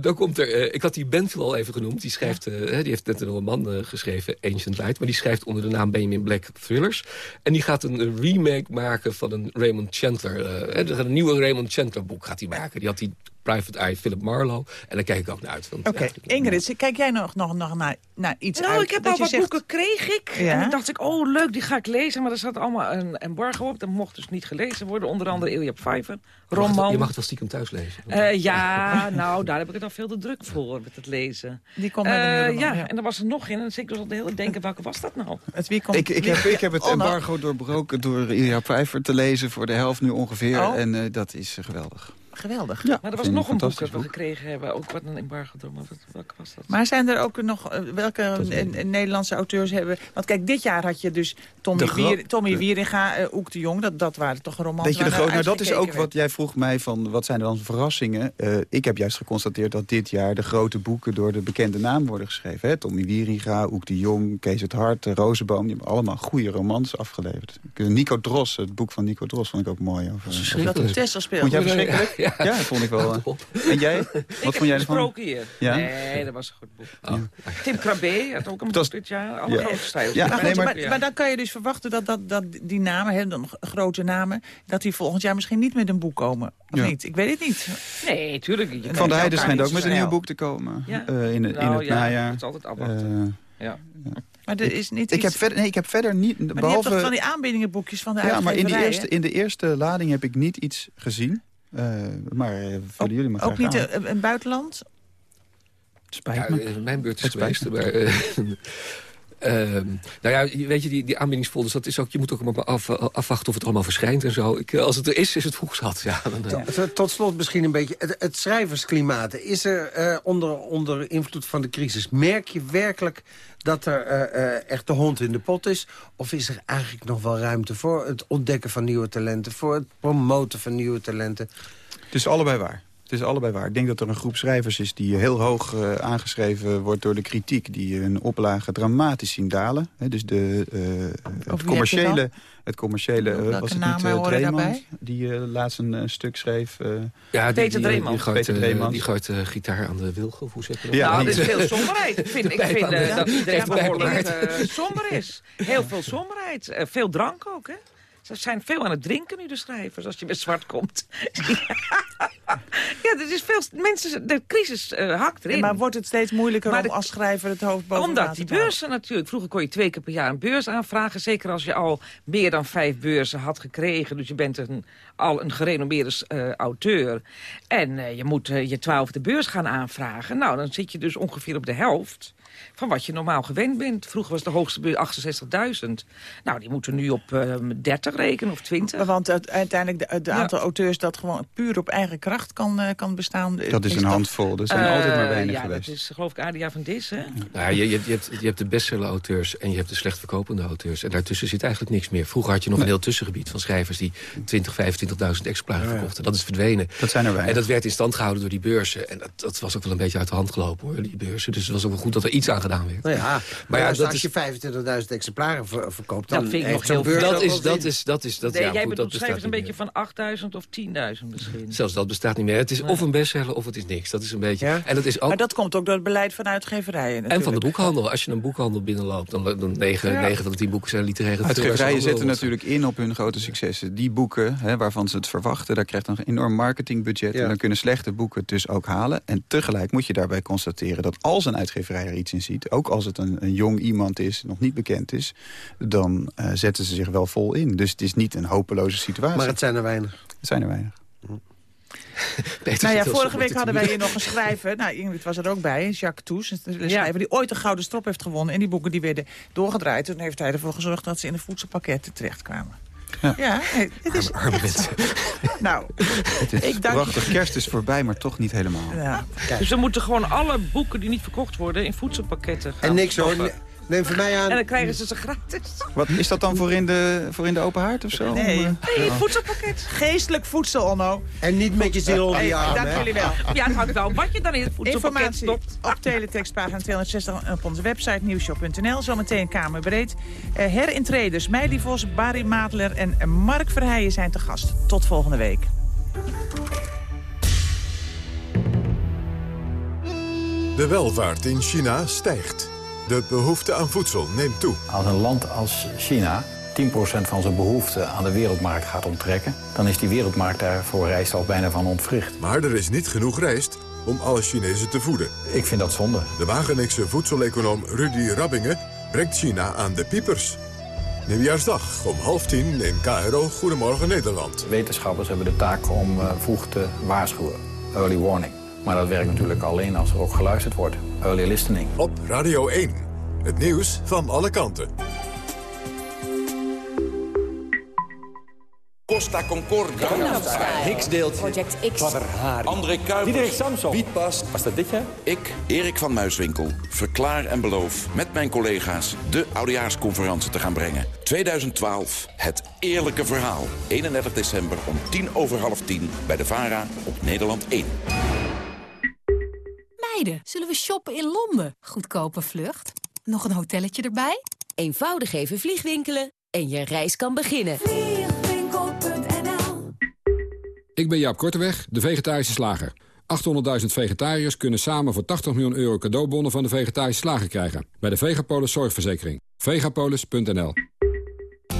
dan komt er... ik had die Benville al even genoemd. Die, schrijft, die heeft net een roman geschreven, Ancient Light. Maar die schrijft onder de naam Benjamin Black Thrillers. En die gaat een remake maken van een Raymond Chandler. Uh, een nieuwe Raymond Chandler boek gaat hij maken. Die had die Private Eye Philip Marlowe. En daar kijk ik ook naar uit. Oké, okay. Ingrid, kijk jij nog, nog, nog naar, naar iets nou, uit? ik heb al wat zegt... boeken kreeg ik. Ja? En dan dacht ik, oh leuk, die ga ik lezen. Maar er zat allemaal een embargo op. Dat mocht dus niet gelezen worden. Onder andere Ilja Pfeiffer, roman. Je mag het wel stiekem thuis lezen. Uh, ja, nou, daar heb ik het al veel te druk voor met het lezen. Die komt uh, ja, ja, en er was er nog in. En dus ik dus al de hele denken, welke was dat nou? Het wie komt, ik, ik, heb, ik heb het embargo doorbroken door Ilja Pfeiffer te lezen voor de helft nu ongeveer. Oh. En uh, dat is geweldig. Geweldig. Ja, maar er was nog een boek dat we gekregen hebben, ook wat een embargo door. Welke was dat? Maar zijn er ook nog, uh, welke Nederlandse auteurs hebben... Want kijk, dit jaar had je dus Tommy, Wier, Tommy Wieringa, uh, Oek de Jong. Dat, dat waren toch romans Weet je, de groot, nou, dat is ook wat jij vroeg mij van, wat zijn er dan verrassingen? Uh, ik heb juist geconstateerd dat dit jaar de grote boeken... door de bekende naam worden geschreven. Hè? Tommy Wieringa, Oek de Jong, Kees het Hart, Rozenboom. Die hebben allemaal goede romans afgeleverd. Nico Dros, het boek van Nico Dros vond ik ook mooi. Over, dat een Tessel speelt. Vond jij verschrikkelijk? Ja, ja. dat vond ik wel. En jij? Wat vond jij ervan? hier. Ja? Nee, dat was een goed boek. Oh. Tim Krabbe had ook een boek dit jaar. Alle ja. grote stijl. Ja. Maar, nee, maar, maar, maar, dan kan je dus verwachten dat, dat, dat die namen, hè, dan grote namen... dat die volgend jaar misschien niet met een boek komen. Of niet? Ik weet het niet. Nee, tuurlijk. Je van de Heijden schijnt ook met een nieuw boek te komen. Uh, in, in nou, het najaar. Het is altijd afwachten. Uh, ja. Maar er is niet ik, heb verder, nee, ik heb verder niet... Maar behalve, je hebt toch van die aanbiedingenboekjes van de Ja, maar in, die eerste, in de eerste lading heb ik niet iets gezien. Uh, maar uh, vullen jullie maar Ook niet een, een buitenland? Spijt me. Ja, mijn beurt is geweest. Maar, Uh, nou ja, weet je, die, die aanbiedingsfolders, dat is ook, je moet ook maar af, afwachten of het allemaal verschijnt en zo. Ik, als het er is, is het vroeg zat. Ja, dan, uh. Tot slot misschien een beetje het, het schrijversklimaat. Is er uh, onder, onder invloed van de crisis, merk je werkelijk dat er echt de hond in de pot is? Of is er eigenlijk nog wel ruimte voor het ontdekken van nieuwe talenten... voor het promoten van nieuwe talenten? Het is allebei waar. Het is allebei waar. Ik denk dat er een groep schrijvers is die heel hoog uh, aangeschreven wordt door de kritiek. Die hun oplagen dramatisch zien dalen. He, dus de, uh, het commerciële, het commerciële uh, was het niet uh, Dreeman, die laatst een stuk schreef. ja, die, Peter Dreeman. Die, gooit, Peter die gooit gitaar aan de wilgen, hoe zeg je dat? Ja, nou, dat is veel somberheid. Ik vind, ik vind dat iedereen behoorlijk somber is. Heel veel somberheid. veel drank ook, hè? Ze zijn veel aan het drinken nu, de schrijvers, als je met zwart komt. ja, er is veel... Mensen, de crisis uh, hakt erin. maar wordt het steeds moeilijker om als schrijver het hoofd boven Omdat die beurzen natuurlijk... Vroeger kon je twee keer per jaar een beurs aanvragen. Zeker als je al meer dan vijf beurzen had gekregen. Dus je bent een, al een gerenommeerde uh, auteur. En uh, je moet je twaalfde beurs gaan aanvragen. Nou, dan zit je dus ongeveer op de helft van wat je normaal gewend bent. Vroeger was de hoogste beurs 68.000. Nou, die moeten nu op uh, 30 rekenen of 20. Want het, uiteindelijk het aantal auteurs dat gewoon puur op eigen kracht kan, uh, kan bestaan. Dat is, een handvol. Er zijn uh, altijd maar weinig ja, geweest. dat is geloof ik Adia van Dis, hè? Nou, je, je, je, hebt, je hebt de bestseller-auteurs en je hebt de slecht verkopende auteurs. En daartussen zit eigenlijk niks meer. Vroeger had je nog nee. een heel tussengebied van schrijvers... die 20, 25.000 exemplaren verkochten. Dat is verdwenen. Dat zijn er weinig. En dat werd in stand gehouden door die beurzen. En dat, dat was ook wel een beetje uit de hand gelopen, hoor, die beurzen. Dus het was ook wel goed dat er iets aan gedaan werd. Nou ja, maar ja, dat als je 25.000 exemplaren ver, verkoopt... dan dat vind ik nog heel veel. Dat is, dat is, dat is, dat, nee, ja, jij goed, bedoelt dat schrijvers een beetje van 8.000 of 10.000 misschien. Zelfs dat bestaat niet meer. Het is nee. of een bestseller of het is niks. Dat is een beetje... Ja? En dat is ook... Maar dat komt ook door het beleid van uitgeverijen natuurlijk. En van de boekhandel. Als je een boekhandel binnenloopt, dan, dan 9, ja. 9 van de 10 boeken zijn literaire Uitgeverijen zetten natuurlijk in op hun grote successen. Die boeken, hè, waarvan ze het verwachten, daar krijgt een enorm marketingbudget. Ja. En dan kunnen slechte boeken het dus ook halen. En tegelijk moet je daarbij constateren dat als een uitgeverij er iets in ziet... ook als het een, een jong iemand is, nog niet bekend is... dan uh, zetten ze zich wel vol in. Dus het is niet een hopeloze situatie. Maar het zijn er weinig. Het zijn er weinig. nou ja, vorige week hadden wij hier nog een schrijver. Nou, Ingrid was er ook bij. Jacques Toes, een schrijver ja. die ooit een gouden strop heeft gewonnen. En die boeken die werden doorgedraaid. Toen heeft hij ervoor gezorgd dat ze in de voedselpakketten terechtkwamen. Ja, ja het is arme mensen. nou, het is ik prachtig. Kerst is voorbij, maar toch niet helemaal. Ja. Dus we moeten gewoon alle boeken die niet verkocht worden... in voedselpakketten gaan En niks hoor, Neem voor mij aan. En dan krijgen ze ze gratis. Wat, is dat dan voor in de, voor in de open haard of zo? Nee, nee voedselpakket. Geestelijk voedsel, Onno. En niet met je ziel onder je arm, Dank jullie wel. Ja, het hangt wel wat je dan in het voedselpakket stopt. op teletextpagina 260 op onze website nieuwshop.nl. Zometeen Kamerbreed. Uh, herintreders Meili Vos, Barry Maatler en Mark Verheijen zijn te gast. Tot volgende week. De welvaart in China stijgt. De behoefte aan voedsel neemt toe. Als een land als China 10% van zijn behoefte aan de wereldmarkt gaat onttrekken... dan is die wereldmarkt daar voor rijst al bijna van ontwricht. Maar er is niet genoeg rijst om alle Chinezen te voeden. Ik vind dat zonde. De Wageningse voedseleconoom Rudy Rabbingen brengt China aan de piepers. Nieuwjaarsdag om half tien in KRO Goedemorgen Nederland. Wetenschappers hebben de taak om uh, vroeg te waarschuwen. Early warning. Maar dat werkt natuurlijk alleen als er ook geluisterd wordt. Early listening. Op Radio 1. Het nieuws van alle kanten. Costa Concordia. Higgsdeelt. Project X. André Kuipers. Diederik Samson. Wietpas. Was dat dit jaar? Ik, Erik van Muiswinkel, verklaar en beloof met mijn collega's de oudejaarsconferentie te gaan brengen. 2012, het eerlijke verhaal. 31 december om tien over half tien bij de VARA op Nederland 1. Zullen we shoppen in Londen? Goedkope vlucht. Nog een hotelletje erbij? Eenvoudig even vliegwinkelen en je reis kan beginnen. Vliegwinkel.nl Ik ben Jaap Korteweg, de vegetarische slager. 800.000 vegetariërs kunnen samen voor 80 miljoen euro cadeaubonnen van de vegetarische slager krijgen. Bij de Vegapolis Zorgverzekering. Vegapolis.nl